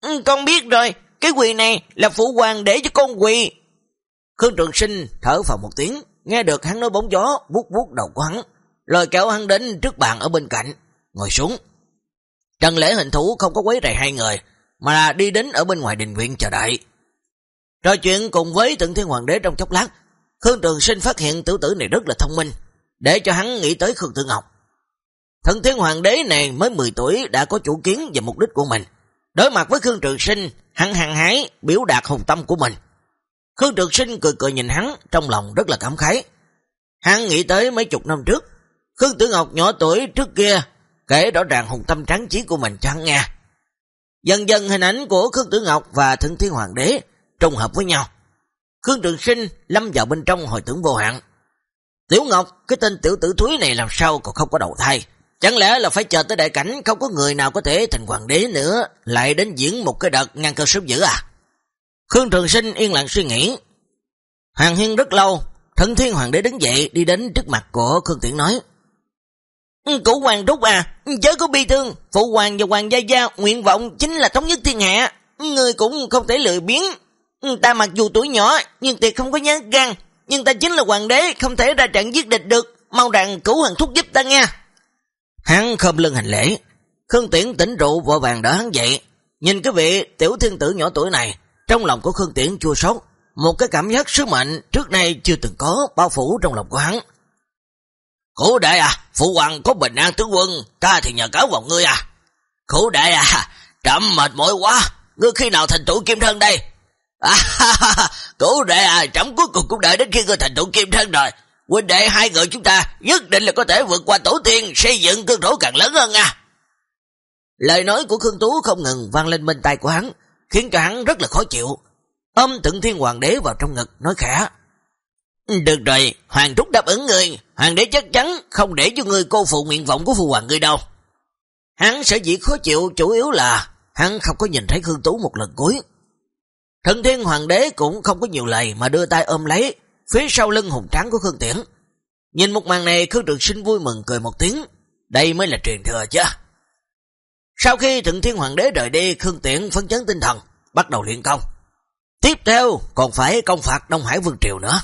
ừ, Con biết rồi, cái quỳ này là phụ hoàng để cho con quỳ. Khương Trường Sinh thở vào một tiếng, nghe được hắn nói bóng gió, vuốt vuốt đầu của hắn, lời kéo hắn đến trước bàn ở bên cạnh ngồi xuống. Trần lễ hình thủ không có quấy rầy hai người, mà là đi đến ở bên ngoài đình viện chờ đợi. Trò chuyện cùng với tượng thiên hoàng đế trong chốc lát, Khương Trường Sinh phát hiện tiểu tử này rất là thông minh, để cho hắn nghĩ tới Khương Tử Ngọc. Thần thiên hoàng đế này mới 10 tuổi đã có chủ kiến và mục đích của mình. Đối mặt với Khương Trường Sinh, hắn hàng hái biểu đạt hùng tâm của mình. Khương Trường Sinh cười cười nhìn hắn, trong lòng rất là cảm khái. Hắn nghĩ tới mấy chục năm trước, Khương Tử Ngọc nhỏ tuổi trước kia kể rõ ràng hùng tâm trắng trí của mình cho hắn nghe. Dần dần hình ảnh của Khương Tử Ngọc và Thượng Thiên Hoàng đế trùng hợp với nhau. Khương Trường Sinh lâm vào bên trong hồi tưởng vô hạn. Tiểu Ngọc, cái tên tiểu tử thúi này làm sao còn không có đầu thai? Chẳng lẽ là phải chờ tới đại cảnh không có người nào có thể thành hoàng đế nữa, lại đến diễn một cái đợt ngăn cơ sớm dữ à? Khương Trường Sinh yên lặng suy nghĩ. Hoàng Hiên rất lâu, thần thiên hoàng đế đứng dậy đi đến trước mặt của Khương Tiễn nói. Ừ, Cụ hoàng rút à, chớ có bi thương, phụ hoàng và hoàng gia gia nguyện vọng chính là thống nhất thiên hạ, người cũng không thể lười biến. Ừ, ta mặc dù tuổi nhỏ, nhưng tiệt không có nhớ gan, nhưng ta chính là hoàng đế, không thể ra trận giết địch được, mau rằng cứu hoàng thúc giúp ta nha. Hắn khom lưng hành lễ, Khương Tiễn tỉnh rượu vội vàng đỡ hắn dậy, nhìn cái vị tiểu thiên tử nhỏ tuổi này, trong lòng của Khương Tiễn chua sót, một cái cảm giác sứ mệnh trước nay chưa từng có bao phủ trong lòng của hắn. Khổ đệ à, phụ hoàng có bình an tướng quân, ta thì nhờ cáo vào ngươi à. Khổ đệ à, trầm mệt mỏi quá, ngươi khi nào thành tụ kim thân đây? À, khổ đệ à, trầm cuối cùng cũng đợi đến khi ngươi thành tụ kim thân rồi. Huynh đệ hai người chúng ta nhất định là có thể vượt qua tổ tiên, xây dựng cương thổ càng lớn hơn à. Lời nói của Khương Tú không ngừng vang lên bên tay của hắn, khiến cho hắn rất là khó chịu. Ôm tận thiên hoàng đế vào trong ngực, nói khẽ. Được rồi, hoàng thúc đáp ứng người, hoàng đế chắc chắn không để cho người cô phụ nguyện vọng của phụ hoàng người đâu. Hắn sẽ dĩ khó chịu chủ yếu là hắn không có nhìn thấy Khương Tú một lần cuối. Thần thiên hoàng đế cũng không có nhiều lời mà đưa tay ôm lấy phía sau lưng hùng trắng của Khương Tiễn. Nhìn một màn này Khương Trường Sinh vui mừng cười một tiếng, đây mới là truyền thừa chứ. Sau khi Thượng Thiên Hoàng đế rời đi, Khương Tiễn phấn chấn tinh thần, bắt đầu luyện công. Tiếp theo còn phải công phạt Đông Hải Vương Triều nữa.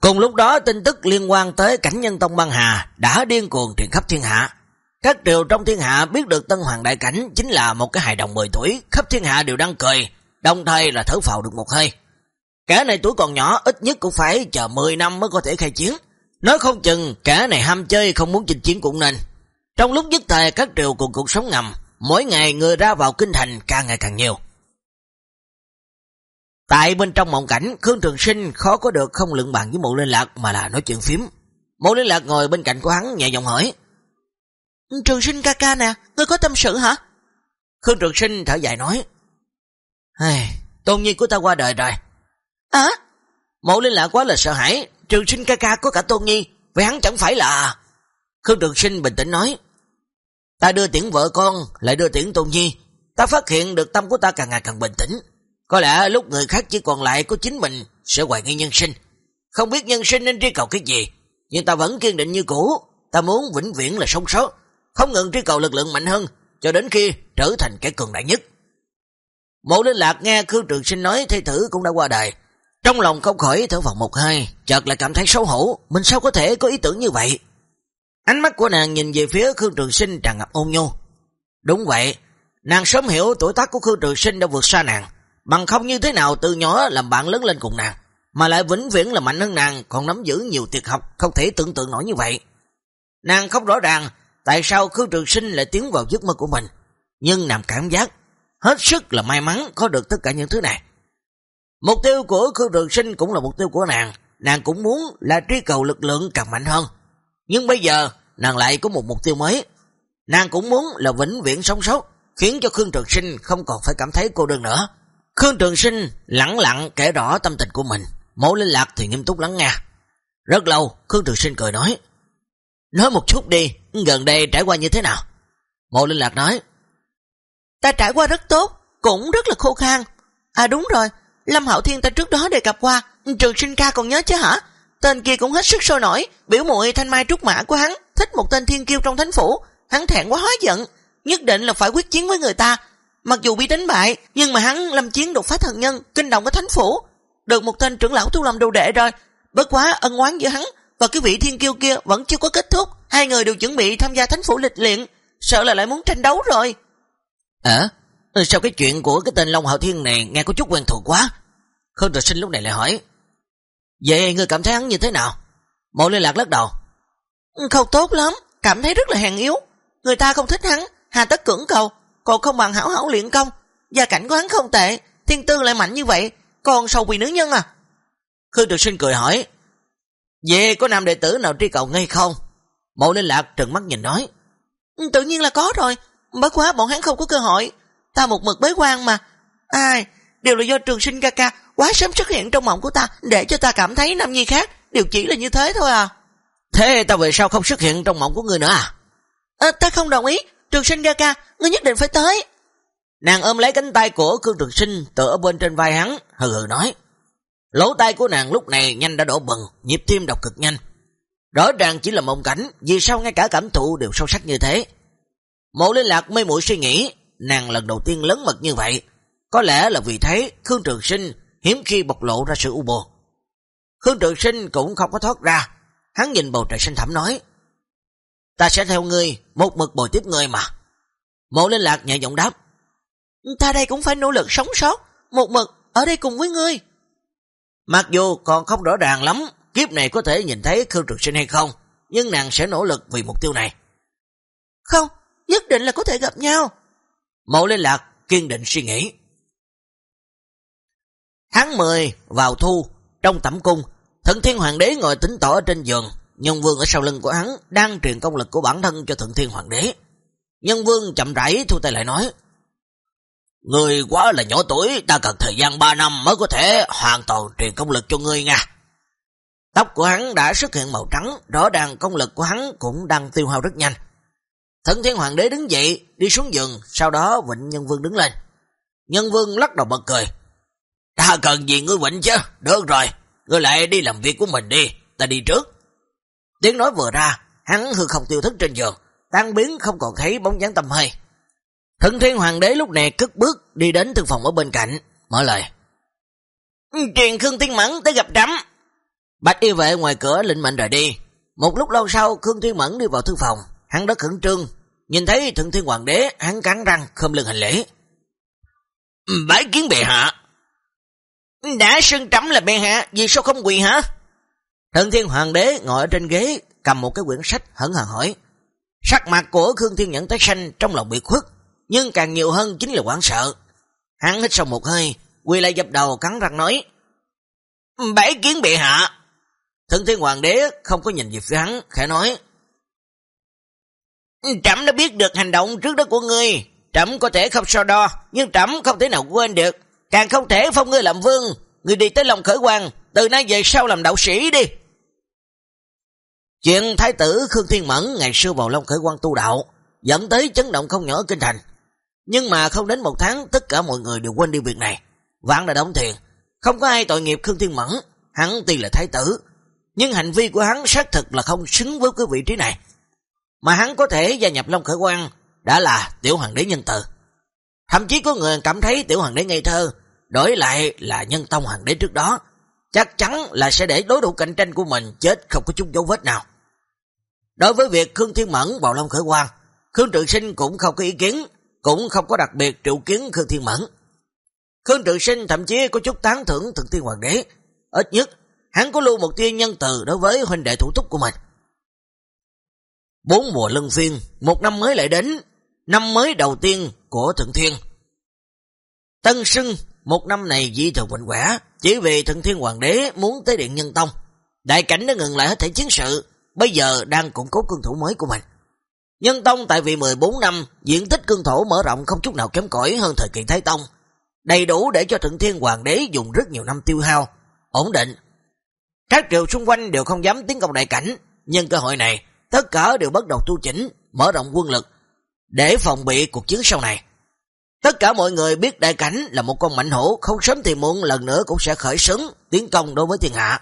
Cùng lúc đó tin tức liên quan tới cảnh nhân Tông Băng Hà đã điên cuồng truyền khắp thiên hạ. Các triều trong thiên hạ biết được Tân Hoàng Đại Cảnh chính là một cái hài đồng 10 tuổi, khắp thiên hạ đều đang cười, đồng thời là thở phào được một hơi. Cả này tuổi còn nhỏ ít nhất cũng phải chờ 10 năm mới có thể khai chiến. Nói không chừng cả này ham chơi không muốn chinh chiến cũng nên. Trong lúc nhất thời các triều cùng cuộc sống ngầm, mỗi ngày người ra vào kinh thành càng ngày càng nhiều. Tại bên trong mộng cảnh, Khương Trường Sinh khó có được không lượng bàn với mộ liên lạc mà là nói chuyện phím. Mộ liên lạc ngồi bên cạnh của hắn nhẹ giọng hỏi. Trường Sinh ca ca nè, ngươi có tâm sự hả? Khương Trường Sinh thở dài nói. Hey, tôn nhi của ta qua đời rồi. À? Mộ liên lạc quá là sợ hãi, Trường Sinh ca ca có cả tôn nhi, vậy hắn chẳng phải là... Khương Trường Sinh bình tĩnh nói. Ta đưa tiễn vợ con, lại đưa tiễn tôn nhi. Ta phát hiện được tâm của ta càng ngày càng bình tĩnh. Có lẽ lúc người khác chỉ còn lại có chính mình sẽ hoài nghi nhân sinh. Không biết nhân sinh nên truy cầu cái gì, nhưng ta vẫn kiên định như cũ. Ta muốn vĩnh viễn là sống sót, không ngừng truy cầu lực lượng mạnh hơn, cho đến khi trở thành kẻ cường đại nhất. Mộ Linh Lạc nghe Khương Trường Sinh nói thê thử cũng đã qua đời. Trong lòng không khỏi thở vào một hai, chợt lại cảm thấy xấu hổ, mình sao có thể có ý tưởng như vậy. Ánh mắt của nàng nhìn về phía Khương Trường Sinh tràn ngập ôn nhu. Đúng vậy, nàng sớm hiểu tuổi tác của Khương Trường Sinh đã vượt xa nàng, bằng không như thế nào từ nhỏ làm bạn lớn lên cùng nàng, mà lại vĩnh viễn là mạnh hơn nàng, còn nắm giữ nhiều tuyệt học, không thể tưởng tượng nổi như vậy. Nàng không rõ ràng tại sao Khương Trường Sinh lại tiến vào giấc mơ của mình, nhưng nàng cảm giác hết sức là may mắn có được tất cả những thứ này. Mục tiêu của Khương Trường Sinh cũng là mục tiêu của nàng, nàng cũng muốn là truy cầu lực lượng càng mạnh hơn. Nhưng bây giờ, nàng lại có một mục tiêu mới. Nàng cũng muốn là vĩnh viễn sống sót, khiến cho Khương Trường Sinh không còn phải cảm thấy cô đơn nữa. Khương Trường Sinh lặng lặng kể rõ tâm tình của mình, mẫu linh lạc thì nghiêm túc lắng nghe. Rất lâu, Khương Trường Sinh cười nói, Nói một chút đi, gần đây trải qua như thế nào? Mộ Linh Lạc nói, Ta trải qua rất tốt, cũng rất là khô khan. À đúng rồi, Lâm Hạo Thiên ta trước đó đề cập qua, Trường Sinh ca còn nhớ chứ hả? Tên kia cũng hết sức sôi nổi, biểu muội thanh mai trúc mã của hắn, thích một tên thiên kiêu trong thánh phủ, hắn thẹn quá hóa giận, nhất định là phải quyết chiến với người ta. Mặc dù bị đánh bại, nhưng mà hắn lâm chiến đột phá thần nhân, kinh động cái thánh phủ, được một tên trưởng lão thu làm đồ đệ rồi. Bất quá ân oán giữa hắn và cái vị thiên kiêu kia vẫn chưa có kết thúc, hai người đều chuẩn bị tham gia thánh phủ lịch luyện, sợ là lại muốn tranh đấu rồi. À, sao cái chuyện của cái tên Long Hạo Thiên này nghe có chút quen thuộc quá? Khương Trực Sinh lúc này lại hỏi, Vậy ngươi cảm thấy hắn như thế nào? Mộ liên lạc lắc đầu. Không tốt lắm, cảm thấy rất là hèn yếu. Người ta không thích hắn, hà tất cưỡng cầu, còn không bằng hảo hảo luyện công. Gia cảnh của hắn không tệ, thiên tư lại mạnh như vậy, còn sầu vì nữ nhân à? Khương Trực Sinh cười hỏi. Vậy có nam đệ tử nào tri cầu ngay không? Mộ liên lạc trừng mắt nhìn nói. Tự nhiên là có rồi, bất quá bọn hắn không có cơ hội. Ta một mực bế quan mà. Ai, đều là do trường sinh ca ca quá sớm xuất hiện trong mộng của ta để cho ta cảm thấy nam nhi khác điều chỉ là như thế thôi à. Thế tao về sao không xuất hiện trong mộng của ngươi nữa à? à ta không đồng ý, trường sinh ra ca, ngươi nhất định phải tới. Nàng ôm lấy cánh tay của Khương Trường Sinh tựa ở bên trên vai hắn, hừ hừ nói. Lỗ tay của nàng lúc này nhanh đã đổ bừng, nhịp tim độc cực nhanh. Rõ ràng chỉ là mộng cảnh, vì sao ngay cả cảm thụ đều sâu sắc như thế. Mộ liên lạc mê mũi suy nghĩ, nàng lần đầu tiên lớn mật như vậy. Có lẽ là vì thế Khương Trường Sinh hiếm khi bộc lộ ra sự u bồ. Khương Trường Sinh cũng không có thoát ra, hắn nhìn bầu trời xanh thẳm nói. Ta sẽ theo ngươi, một mực bồi tiếp ngươi mà. Mộ liên lạc nhẹ giọng đáp. Ta đây cũng phải nỗ lực sống sót, một mực ở đây cùng với ngươi. Mặc dù còn không rõ ràng lắm, kiếp này có thể nhìn thấy Khương Trường Sinh hay không, nhưng nàng sẽ nỗ lực vì mục tiêu này. Không, nhất định là có thể gặp nhau. Mộ liên lạc kiên định suy nghĩ. Tháng 10 vào thu, trong tẩm cung, Thượng Thiên Hoàng đế ngồi tính tỏ trên giường, Nhân Vương ở sau lưng của hắn đang truyền công lực của bản thân cho Thượng Thiên Hoàng đế. Nhân Vương chậm rãi thu tay lại nói: Người quá là nhỏ tuổi, ta cần thời gian 3 năm mới có thể hoàn toàn truyền công lực cho ngươi nha. Tóc của hắn đã xuất hiện màu trắng, rõ ràng công lực của hắn cũng đang tiêu hao rất nhanh. Thần thiên hoàng đế đứng dậy, đi xuống giường, sau đó Vịnh Nhân Vương đứng lên. Nhân Vương lắc đầu bật cười. Ta cần gì ngươi Vịnh chứ? Được rồi, ngươi lại đi làm việc của mình đi, ta đi trước. Tiếng nói vừa ra, hắn hư không tiêu thức trên giường, tan biến không còn thấy bóng dáng tâm hơi. Thần thiên hoàng đế lúc này cất bước đi đến thư phòng ở bên cạnh, mở lời. Truyền Khương Thiên Mẫn tới gặp trắm. Bạch y vệ ngoài cửa lệnh mệnh rời đi. Một lúc lâu sau, Khương Thiên Mẫn đi vào thư phòng, hắn rất khẩn trương, nhìn thấy thượng thiên hoàng đế, hắn cắn răng, không lưng hành lễ. Bái kiến bệ hạ. Đã sưng trắm là bệ hạ, vì sao không quỳ hả? thần thiên hoàng đế ngồi ở trên ghế, cầm một cái quyển sách, hấn hờ hỏi. Sắc mặt của Khương Thiên Nhẫn tái xanh trong lòng bị khuất, nhưng càng nhiều hơn chính là quảng sợ. Hắn hít sâu một hơi, quỳ lại dập đầu cắn răng nói. bảy kiến bệ hạ. thần thiên hoàng đế không có nhìn về phía hắn, khẽ nói. Trẫm đã biết được hành động trước đó của ngươi, trẫm có thể không so đo, nhưng trẫm không thể nào quên được, càng không thể phong ngươi làm vương, ngươi đi tới lòng khởi quan, từ nay về sau làm đạo sĩ đi. Chuyện thái tử Khương Thiên Mẫn ngày xưa vào Long Khởi quan tu đạo, dẫn tới chấn động không nhỏ kinh thành. Nhưng mà không đến một tháng, tất cả mọi người đều quên đi việc này. Vạn đã đóng thiền, không có ai tội nghiệp Khương Thiên Mẫn, hắn tuy là thái tử, nhưng hành vi của hắn xác thực là không xứng với cái vị trí này mà hắn có thể gia nhập Long Khởi Quang đã là tiểu hoàng đế nhân từ. Thậm chí có người cảm thấy tiểu hoàng đế ngây thơ, đổi lại là nhân tông hoàng đế trước đó, chắc chắn là sẽ để đối thủ cạnh tranh của mình chết không có chút dấu vết nào. Đối với việc Khương Thiên Mẫn vào Long Khởi Quang, Khương Trường Sinh cũng không có ý kiến, cũng không có đặc biệt triệu kiến Khương Thiên Mẫn. Khương Trường Sinh thậm chí có chút tán thưởng Thượng Thiên Hoàng đế, ít nhất hắn có lưu một tia nhân từ đối với huynh đệ thủ túc của mình. Bốn mùa lân phiên, một năm mới lại đến, năm mới đầu tiên của Thượng Thiên. Tân Sưng, một năm này dị thường mạnh khỏe, chỉ vì Thượng Thiên Hoàng đế muốn tới Điện Nhân Tông. Đại cảnh đã ngừng lại hết thể chiến sự, bây giờ đang củng cố cương thủ mới của mình. Nhân Tông tại vì 14 năm, diện tích cương thổ mở rộng không chút nào kém cỏi hơn thời kỳ Thái Tông. Đầy đủ để cho Thượng Thiên Hoàng đế dùng rất nhiều năm tiêu hao, ổn định. Các triều xung quanh đều không dám tiến công đại cảnh, nhưng cơ hội này tất cả đều bắt đầu tu chỉnh, mở rộng quân lực, để phòng bị cuộc chiến sau này. Tất cả mọi người biết đại cảnh là một con mạnh hổ, không sớm thì muộn lần nữa cũng sẽ khởi xướng tiến công đối với thiên hạ.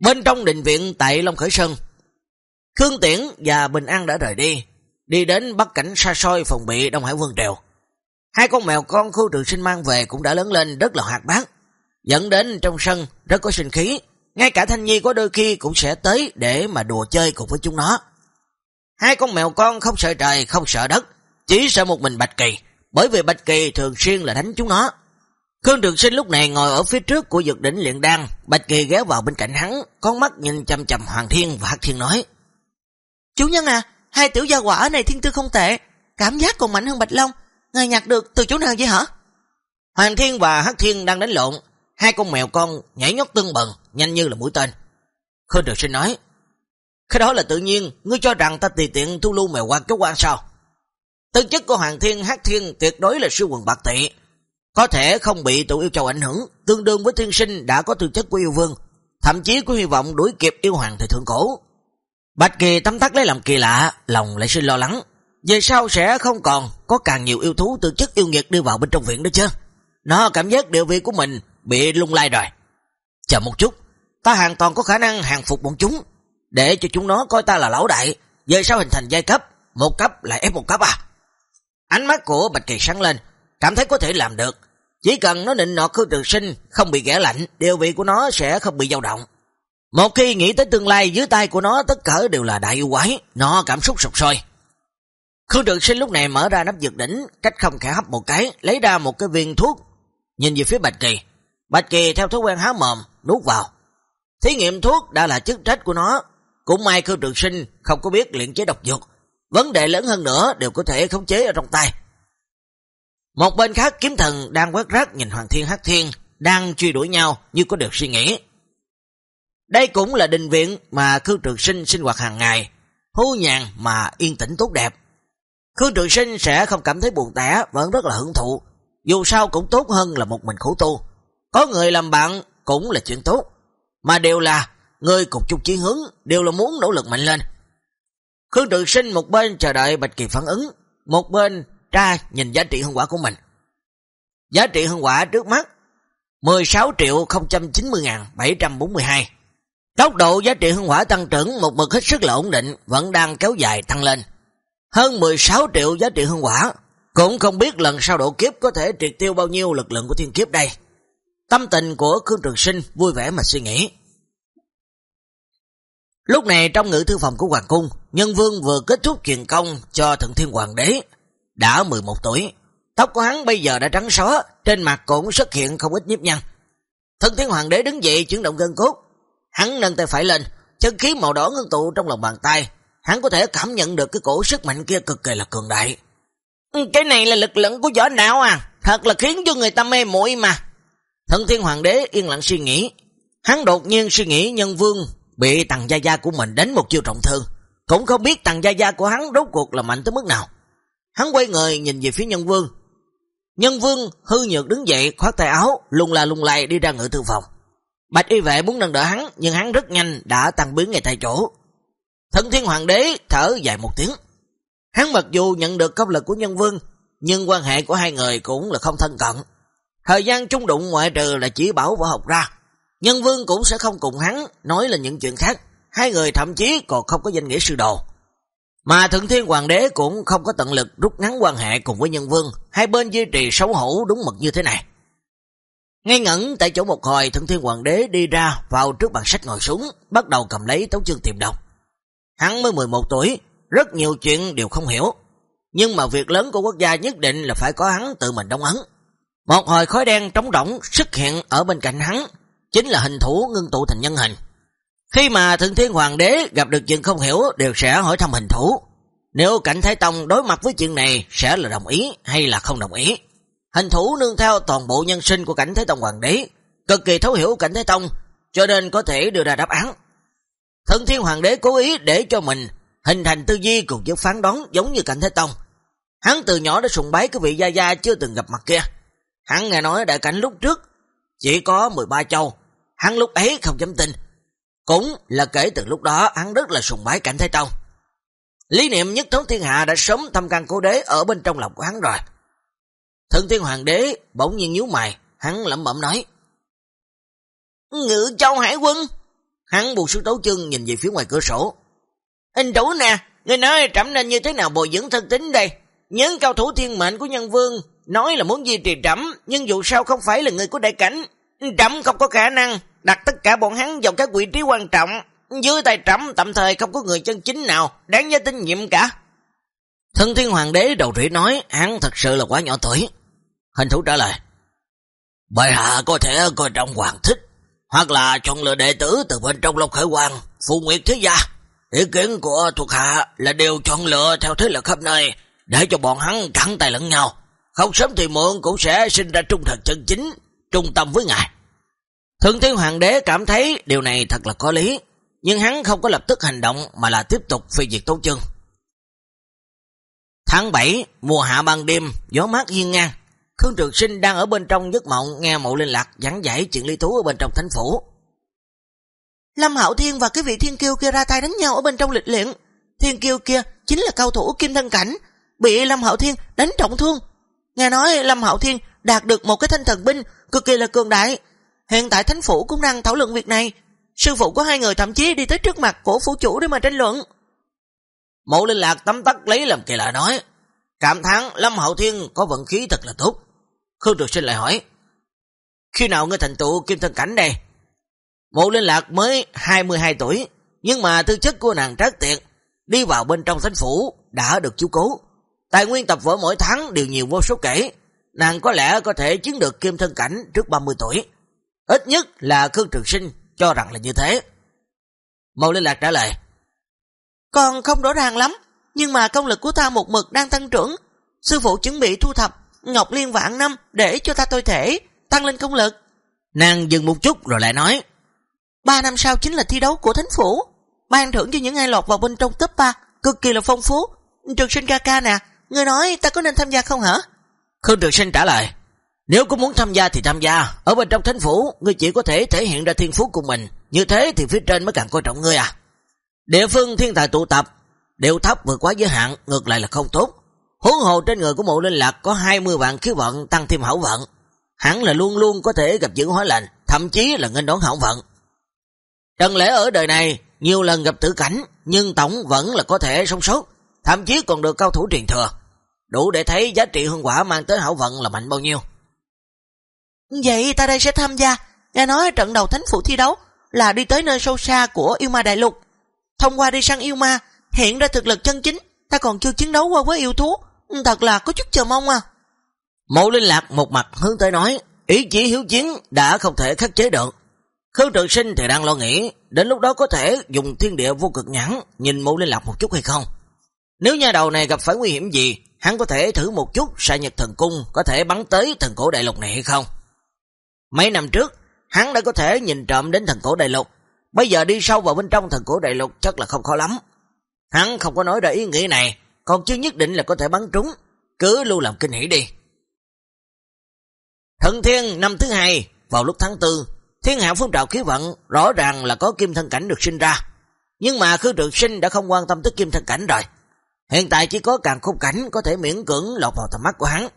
Bên trong đình viện tại Long Khởi Sơn, Khương Tiễn và Bình An đã rời đi, đi đến bắc cảnh xa xôi phòng bị Đông Hải Vương Triều. Hai con mèo con khu trường sinh mang về cũng đã lớn lên rất là hoạt bát, dẫn đến trong sân rất có sinh khí, ngay cả Thanh Nhi có đôi khi cũng sẽ tới để mà đùa chơi cùng với chúng nó. Hai con mèo con không sợ trời, không sợ đất, chỉ sợ một mình Bạch Kỳ, bởi vì Bạch Kỳ thường xuyên là đánh chúng nó. Khương Trường Sinh lúc này ngồi ở phía trước của dược đỉnh luyện đan, Bạch Kỳ ghé vào bên cạnh hắn, con mắt nhìn chầm chầm Hoàng Thiên và Hắc Thiên nói. Chủ nhân à, hai tiểu gia quả này thiên tư không tệ, cảm giác còn mạnh hơn Bạch Long, ngài nhặt được từ chỗ nào vậy hả? Hoàng Thiên và Hắc Thiên đang đánh lộn, hai con mèo con nhảy nhót tương bần, nhanh như là mũi tên. Khương Trường Sinh nói, cái đó là tự nhiên, ngươi cho rằng ta tùy tiện thu lưu mèo quan kéo quan sao? Tư chất của Hoàng Thiên Hát Thiên tuyệt đối là siêu quần bạc tị. có thể không bị tụ yêu châu ảnh hưởng, tương đương với thiên sinh đã có tư chất của yêu vương, thậm chí có hy vọng đuổi kịp yêu hoàng thời thượng cổ. Bạch Kỳ tấm tắc lấy làm kỳ lạ, lòng lại sinh lo lắng. Về sau sẽ không còn có càng nhiều yêu thú tư chất yêu nghiệt đưa vào bên trong viện đó chứ. Nó cảm giác địa vị của mình bị lung lay rồi. Chờ một chút, ta hoàn toàn có khả năng hàng phục bọn chúng, để cho chúng nó coi ta là lão đại, về sau hình thành giai cấp, một cấp lại ép một cấp à. Ánh mắt của Bạch Kỳ sáng lên, cảm thấy có thể làm được. Chỉ cần nó định nọt khư trường sinh, không bị ghẻ lạnh, điều vị của nó sẽ không bị dao động. Một khi nghĩ tới tương lai dưới tay của nó tất cả đều là đại yêu quái, nó cảm xúc sụp sôi. Khương Trường Sinh lúc này mở ra nắp dược đỉnh, cách không khẽ hấp một cái, lấy ra một cái viên thuốc, nhìn về phía Bạch Kỳ. Bạch Kỳ theo thói quen há mồm, nuốt vào. Thí nghiệm thuốc đã là chức trách của nó, cũng may Khương Trường Sinh không có biết luyện chế độc dược, vấn đề lớn hơn nữa đều có thể khống chế ở trong tay. Một bên khác kiếm thần đang quét rác nhìn Hoàng Thiên Hắc Thiên, đang truy đuổi nhau như có được suy nghĩ. Đây cũng là đình viện mà Khương Trường Sinh sinh hoạt hàng ngày, hưu nhàn mà yên tĩnh tốt đẹp. Khương Trường Sinh sẽ không cảm thấy buồn tẻ, vẫn rất là hưởng thụ, dù sao cũng tốt hơn là một mình khổ tu. Có người làm bạn cũng là chuyện tốt, mà đều là người cùng chung chí hướng, đều là muốn nỗ lực mạnh lên. Khương Trường Sinh một bên chờ đợi Bạch Kỳ phản ứng, một bên tra nhìn giá trị hương quả của mình. Giá trị hương quả trước mắt 16 triệu 090.742 Tốc độ giá trị hương hỏa tăng trưởng một mực hết sức là ổn định, vẫn đang kéo dài tăng lên. Hơn 16 triệu giá trị hương hỏa, cũng không biết lần sau độ kiếp có thể triệt tiêu bao nhiêu lực lượng của thiên kiếp đây. Tâm tình của Khương Trường Sinh vui vẻ mà suy nghĩ. Lúc này trong ngự thư phòng của Hoàng Cung, Nhân Vương vừa kết thúc truyền công cho Thượng Thiên Hoàng đế, đã 11 tuổi. Tóc của hắn bây giờ đã trắng xóa, trên mặt cũng xuất hiện không ít nhiếp nhăn. Thượng Thiên Hoàng đế đứng dậy chuyển động gân cốt, Hắn nâng tay phải lên, chân khí màu đỏ ngưng tụ trong lòng bàn tay. Hắn có thể cảm nhận được cái cổ sức mạnh kia cực kỳ là cường đại. Ừ, cái này là lực lượng của võ não à, thật là khiến cho người ta mê muội mà. Thần thiên hoàng đế yên lặng suy nghĩ. Hắn đột nhiên suy nghĩ nhân vương bị tầng gia gia của mình đánh một chiêu trọng thương. Cũng không biết tầng gia gia của hắn rốt cuộc là mạnh tới mức nào. Hắn quay người nhìn về phía nhân vương. Nhân vương hư nhược đứng dậy khoát tay áo, lung la lung lay đi ra ngự thư phòng. Bạch y vệ muốn nâng đỡ hắn, nhưng hắn rất nhanh đã tăng biến ngay tại chỗ. Thần thiên hoàng đế thở dài một tiếng. Hắn mặc dù nhận được công lực của nhân vương, nhưng quan hệ của hai người cũng là không thân cận. Thời gian chung đụng ngoại trừ là chỉ bảo võ học ra. Nhân vương cũng sẽ không cùng hắn nói là những chuyện khác. Hai người thậm chí còn không có danh nghĩa sư đồ. Mà thượng thiên hoàng đế cũng không có tận lực rút ngắn quan hệ cùng với nhân vương. Hai bên duy trì xấu hổ đúng mực như thế này. Ngay ngẩn tại chỗ một hồi, thượng thiên hoàng đế đi ra vào trước bàn sách ngồi xuống, bắt đầu cầm lấy tấu chương tìm đọc. Hắn mới 11 tuổi, rất nhiều chuyện đều không hiểu. Nhưng mà việc lớn của quốc gia nhất định là phải có hắn tự mình đóng ấn. Một hồi khói đen trống rỗng xuất hiện ở bên cạnh hắn, chính là hình thủ ngưng tụ thành nhân hình. Khi mà thượng thiên hoàng đế gặp được chuyện không hiểu đều sẽ hỏi thăm hình thủ. Nếu cảnh Thái Tông đối mặt với chuyện này sẽ là đồng ý hay là không đồng ý. Hình thủ nương theo toàn bộ nhân sinh của cảnh Thế Tông Hoàng đế, cực kỳ thấu hiểu cảnh Thế Tông, cho nên có thể đưa ra đáp án. thượng Thiên Hoàng đế cố ý để cho mình hình thành tư duy cùng với phán đoán giống như cảnh Thế Tông. Hắn từ nhỏ đã sùng bái cái vị gia gia chưa từng gặp mặt kia. Hắn nghe nói đại cảnh lúc trước chỉ có 13 châu, hắn lúc ấy không dám tin. Cũng là kể từ lúc đó hắn rất là sùng bái cảnh thái Tông. Lý niệm nhất thống thiên hạ đã sớm thăm căn cố đế ở bên trong lòng của hắn rồi. Thượng thiên hoàng đế bỗng nhiên nhíu mày, hắn lẩm bẩm nói. Ngự châu hải quân. Hắn buộc xuống đấu chân nhìn về phía ngoài cửa sổ. Anh chủ nè, người nói trẫm nên như thế nào bồi dưỡng thân tính đây? Những cao thủ thiên mệnh của nhân vương nói là muốn duy trì trẫm, nhưng dù sao không phải là người của đại cảnh. Trẫm không có khả năng đặt tất cả bọn hắn vào các vị trí quan trọng. Dưới tay trẫm tạm thời không có người chân chính nào đáng giá tín nhiệm cả. Thân thiên hoàng đế đầu rỉ nói hắn thật sự là quá nhỏ tuổi. Hình thủ trả lời. Bệ hạ có thể coi trọng hoàng thích, hoặc là chọn lựa đệ tử từ bên trong Long Khởi Hoàng, Phụ Nguyệt Thế Gia. Ý kiến của thuộc hạ là đều chọn lựa theo thế lực khắp nơi, để cho bọn hắn cắn tay lẫn nhau. Không sớm thì muộn cũng sẽ sinh ra trung thần chân chính, trung tâm với ngài. Thượng thiên hoàng đế cảm thấy điều này thật là có lý, nhưng hắn không có lập tức hành động mà là tiếp tục phi diệt tấu chân. Tháng 7, mùa hạ ban đêm, gió mát hiên ngang, Khương Trường Sinh đang ở bên trong giấc mộng nghe mộ linh lạc giảng giải chuyện ly thú ở bên trong thánh phủ. Lâm Hạo Thiên và cái vị thiên kiêu kia ra tay đánh nhau ở bên trong lịch luyện. Thiên kiêu kia chính là cao thủ kim thân cảnh, bị Lâm Hạo Thiên đánh trọng thương. Nghe nói Lâm Hạo Thiên đạt được một cái thanh thần binh cực kỳ là cường đại. Hiện tại thánh phủ cũng đang thảo luận việc này. Sư phụ của hai người thậm chí đi tới trước mặt của phủ chủ để mà tranh luận. Mộ linh lạc tấm tắc lấy làm kỳ lạ nói. Cảm thán Lâm hậu Thiên có vận khí thật là tốt. Khương Trực Sinh lại hỏi. Khi nào ngươi thành tựu kim thân cảnh đây? Mộ linh lạc mới 22 tuổi, nhưng mà tư chất của nàng trác tiệt, đi vào bên trong thánh phủ đã được chú cố. Tài nguyên tập võ mỗi tháng đều nhiều vô số kể, nàng có lẽ có thể chứng được kim thân cảnh trước 30 tuổi. Ít nhất là Khương Trường Sinh cho rằng là như thế. Mộ Linh Lạc trả lời. Còn không rõ ràng lắm, nhưng mà công lực của ta một mực đang tăng trưởng. Sư phụ chuẩn bị thu thập Ngọc Liên vạn năm để cho ta tôi thể, tăng lên công lực. Nàng dừng một chút rồi lại nói. Ba năm sau chính là thi đấu của thánh phủ. Ban thưởng cho những ai lọt vào bên trong top 3, cực kỳ là phong phú. Trường sinh ca ca nè, người nói ta có nên tham gia không hả? Khương Trường Sinh trả lời. Nếu có muốn tham gia thì tham gia, ở bên trong thánh phủ, ngươi chỉ có thể thể hiện ra thiên phú của mình, như thế thì phía trên mới càng coi trọng ngươi à. Địa phương thiên tài tụ tập, đều thấp vượt quá giới hạn, ngược lại là không tốt. Huống hồ trên người của mộ linh lạc có 20 vạn khí vận tăng thêm hảo vận, hẳn là luôn luôn có thể gặp những hóa lệnh, thậm chí là nghênh đón hảo vận. Trần lễ ở đời này nhiều lần gặp tử cảnh, nhưng tổng vẫn là có thể sống sót, thậm chí còn được cao thủ truyền thừa. Đủ để thấy giá trị hương quả mang tới hảo vận là mạnh bao nhiêu. Vậy ta đây sẽ tham gia, nghe nói trận đầu thánh phủ thi đấu là đi tới nơi sâu xa của yêu ma đại lục. Thông qua đi săn yêu ma, hiện ra thực lực chân chính, ta còn chưa chiến đấu qua với yêu thú, thật là có chút chờ mong à. Mộ linh lạc một mặt hướng tới nói, ý chí hiếu chiến đã không thể khắc chế được. Khương trường sinh thì đang lo nghĩ, đến lúc đó có thể dùng thiên địa vô cực nhãn nhìn mộ linh lạc một chút hay không. Nếu nhà đầu này gặp phải nguy hiểm gì, hắn có thể thử một chút xạ nhật thần cung có thể bắn tới thần cổ đại lục này hay không. Mấy năm trước, hắn đã có thể nhìn trộm đến thần cổ đại lục, bây giờ đi sâu vào bên trong thần cổ đại lục chắc là không khó lắm. Hắn không có nói ra ý nghĩ này, còn chưa nhất định là có thể bắn trúng, cứ lưu làm kinh hỉ đi. Thần thiên năm thứ hai, vào lúc tháng tư, thiên hạ phong trào khí vận, rõ ràng là có kim thân cảnh được sinh ra. Nhưng mà khư trực sinh đã không quan tâm tới kim thân cảnh rồi. Hiện tại chỉ có càng khung cảnh có thể miễn cưỡng lọt vào tầm mắt của hắn.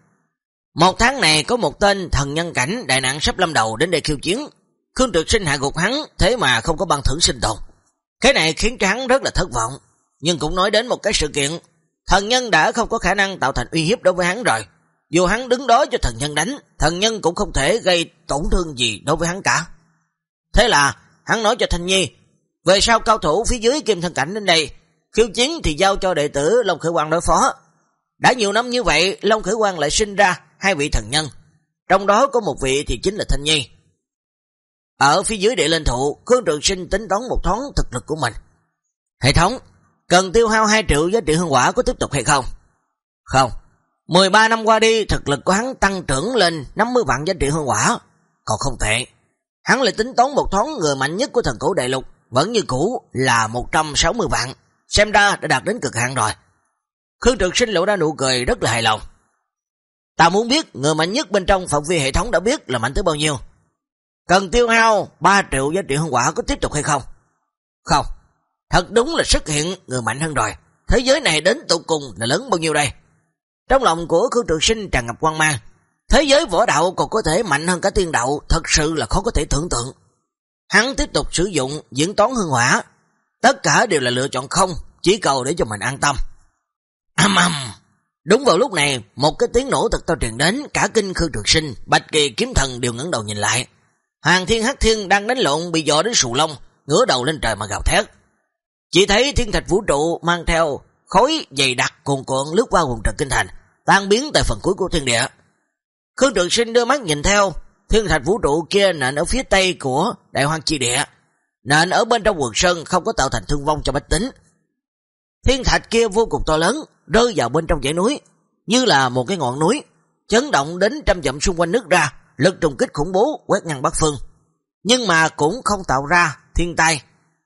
Một tháng này có một tên thần nhân cảnh đại nạn sắp lâm đầu đến đây khiêu chiến. Khương trực sinh hạ gục hắn, thế mà không có bằng thưởng sinh tồn. Cái này khiến cho hắn rất là thất vọng. Nhưng cũng nói đến một cái sự kiện, thần nhân đã không có khả năng tạo thành uy hiếp đối với hắn rồi. Dù hắn đứng đó cho thần nhân đánh, thần nhân cũng không thể gây tổn thương gì đối với hắn cả. Thế là, hắn nói cho Thanh Nhi, về sau cao thủ phía dưới kim thần cảnh đến đây, khiêu chiến thì giao cho đệ tử Long Khởi Quang đối phó. Đã nhiều năm như vậy, Long Khởi Quang lại sinh ra hai vị thần nhân, trong đó có một vị thì chính là Thanh Nhi. Ở phía dưới địa linh thụ, Khương Trường Sinh tính toán một thoáng thực lực của mình. Hệ thống, cần tiêu hao 2 triệu giá trị hương quả có tiếp tục hay không? Không. 13 năm qua đi, thực lực của hắn tăng trưởng lên 50 vạn giá trị hương quả. Còn không tệ. Hắn lại tính toán một thoáng người mạnh nhất của thần cổ đại lục, vẫn như cũ là 160 vạn. Xem ra đã đạt đến cực hạn rồi. Khương trường Sinh lộ ra nụ cười rất là hài lòng. Ta muốn biết người mạnh nhất bên trong phạm vi hệ thống đã biết là mạnh tới bao nhiêu. Cần tiêu hao 3 triệu giá trị hương quả có tiếp tục hay không? Không. Thật đúng là xuất hiện người mạnh hơn rồi. Thế giới này đến tụ cùng là lớn bao nhiêu đây? Trong lòng của Khương Trường Sinh tràn ngập quan mang. Thế giới võ đạo còn có thể mạnh hơn cả tiên đạo, thật sự là khó có thể tưởng tượng. Hắn tiếp tục sử dụng diễn toán hương hỏa. Tất cả đều là lựa chọn không, chỉ cầu để cho mình an tâm. Âm âm! Đúng vào lúc này, một cái tiếng nổ thật to truyền đến, cả kinh khư Trường Sinh, Bạch Kỳ kiếm thần đều ngẩng đầu nhìn lại. Hàng thiên hắc thiên đang đánh lộn bị dọ đến sù lông, ngửa đầu lên trời mà gào thét. Chỉ thấy thiên thạch vũ trụ mang theo khối dày đặc cuồn cuộn lướt qua quần trận kinh thành, tan biến tại phần cuối của thiên địa. Khương Trường Sinh đưa mắt nhìn theo, thiên thạch vũ trụ kia nện ở phía tây của đại hoang chi địa, nện ở bên trong quần sơn không có tạo thành thương vong cho bách tính. Thiên thạch kia vô cùng to lớn, rơi vào bên trong dãy núi, như là một cái ngọn núi, chấn động đến trăm dặm xung quanh nước ra, lực trùng kích khủng bố quét ngang bắc phương. Nhưng mà cũng không tạo ra thiên tai,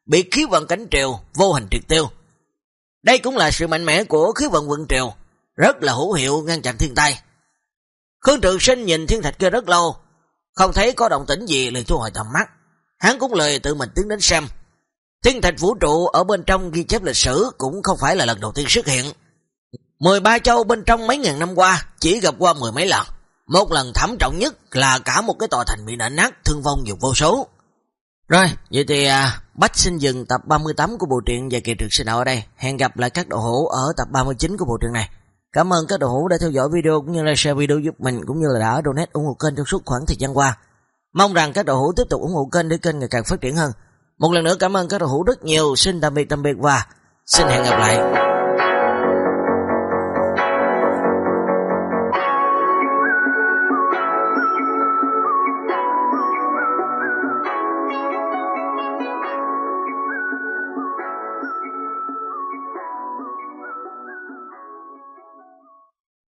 bị khí vận cánh triều vô hình triệt tiêu. Đây cũng là sự mạnh mẽ của khí vận vận triều, rất là hữu hiệu ngăn chặn thiên tai. Khương Trường Sinh nhìn thiên thạch kia rất lâu, không thấy có động tĩnh gì liền thu hồi tầm mắt. Hắn cũng lời tự mình tiến đến xem. Thiên thạch vũ trụ ở bên trong ghi chép lịch sử cũng không phải là lần đầu tiên xuất hiện. 13 châu bên trong mấy ngàn năm qua chỉ gặp qua mười mấy lần. Một lần thảm trọng nhất là cả một cái tòa thành bị nện nát, thương vong nhiều vô số. Rồi, vậy thì à, Bách xin dừng tập 38 của bộ truyện về kỳ trực sinh ở đây. Hẹn gặp lại các đội hữu ở tập 39 của bộ truyện này. Cảm ơn các đội hữu đã theo dõi video cũng như là share video giúp mình cũng như là đã donate ủng hộ kênh trong suốt khoảng thời gian qua. Mong rằng các đội hữu tiếp tục ủng hộ kênh để kênh ngày càng phát triển hơn. Một lần nữa cảm ơn các đội hữu rất nhiều. Xin tạm biệt tạm biệt và xin hẹn gặp lại.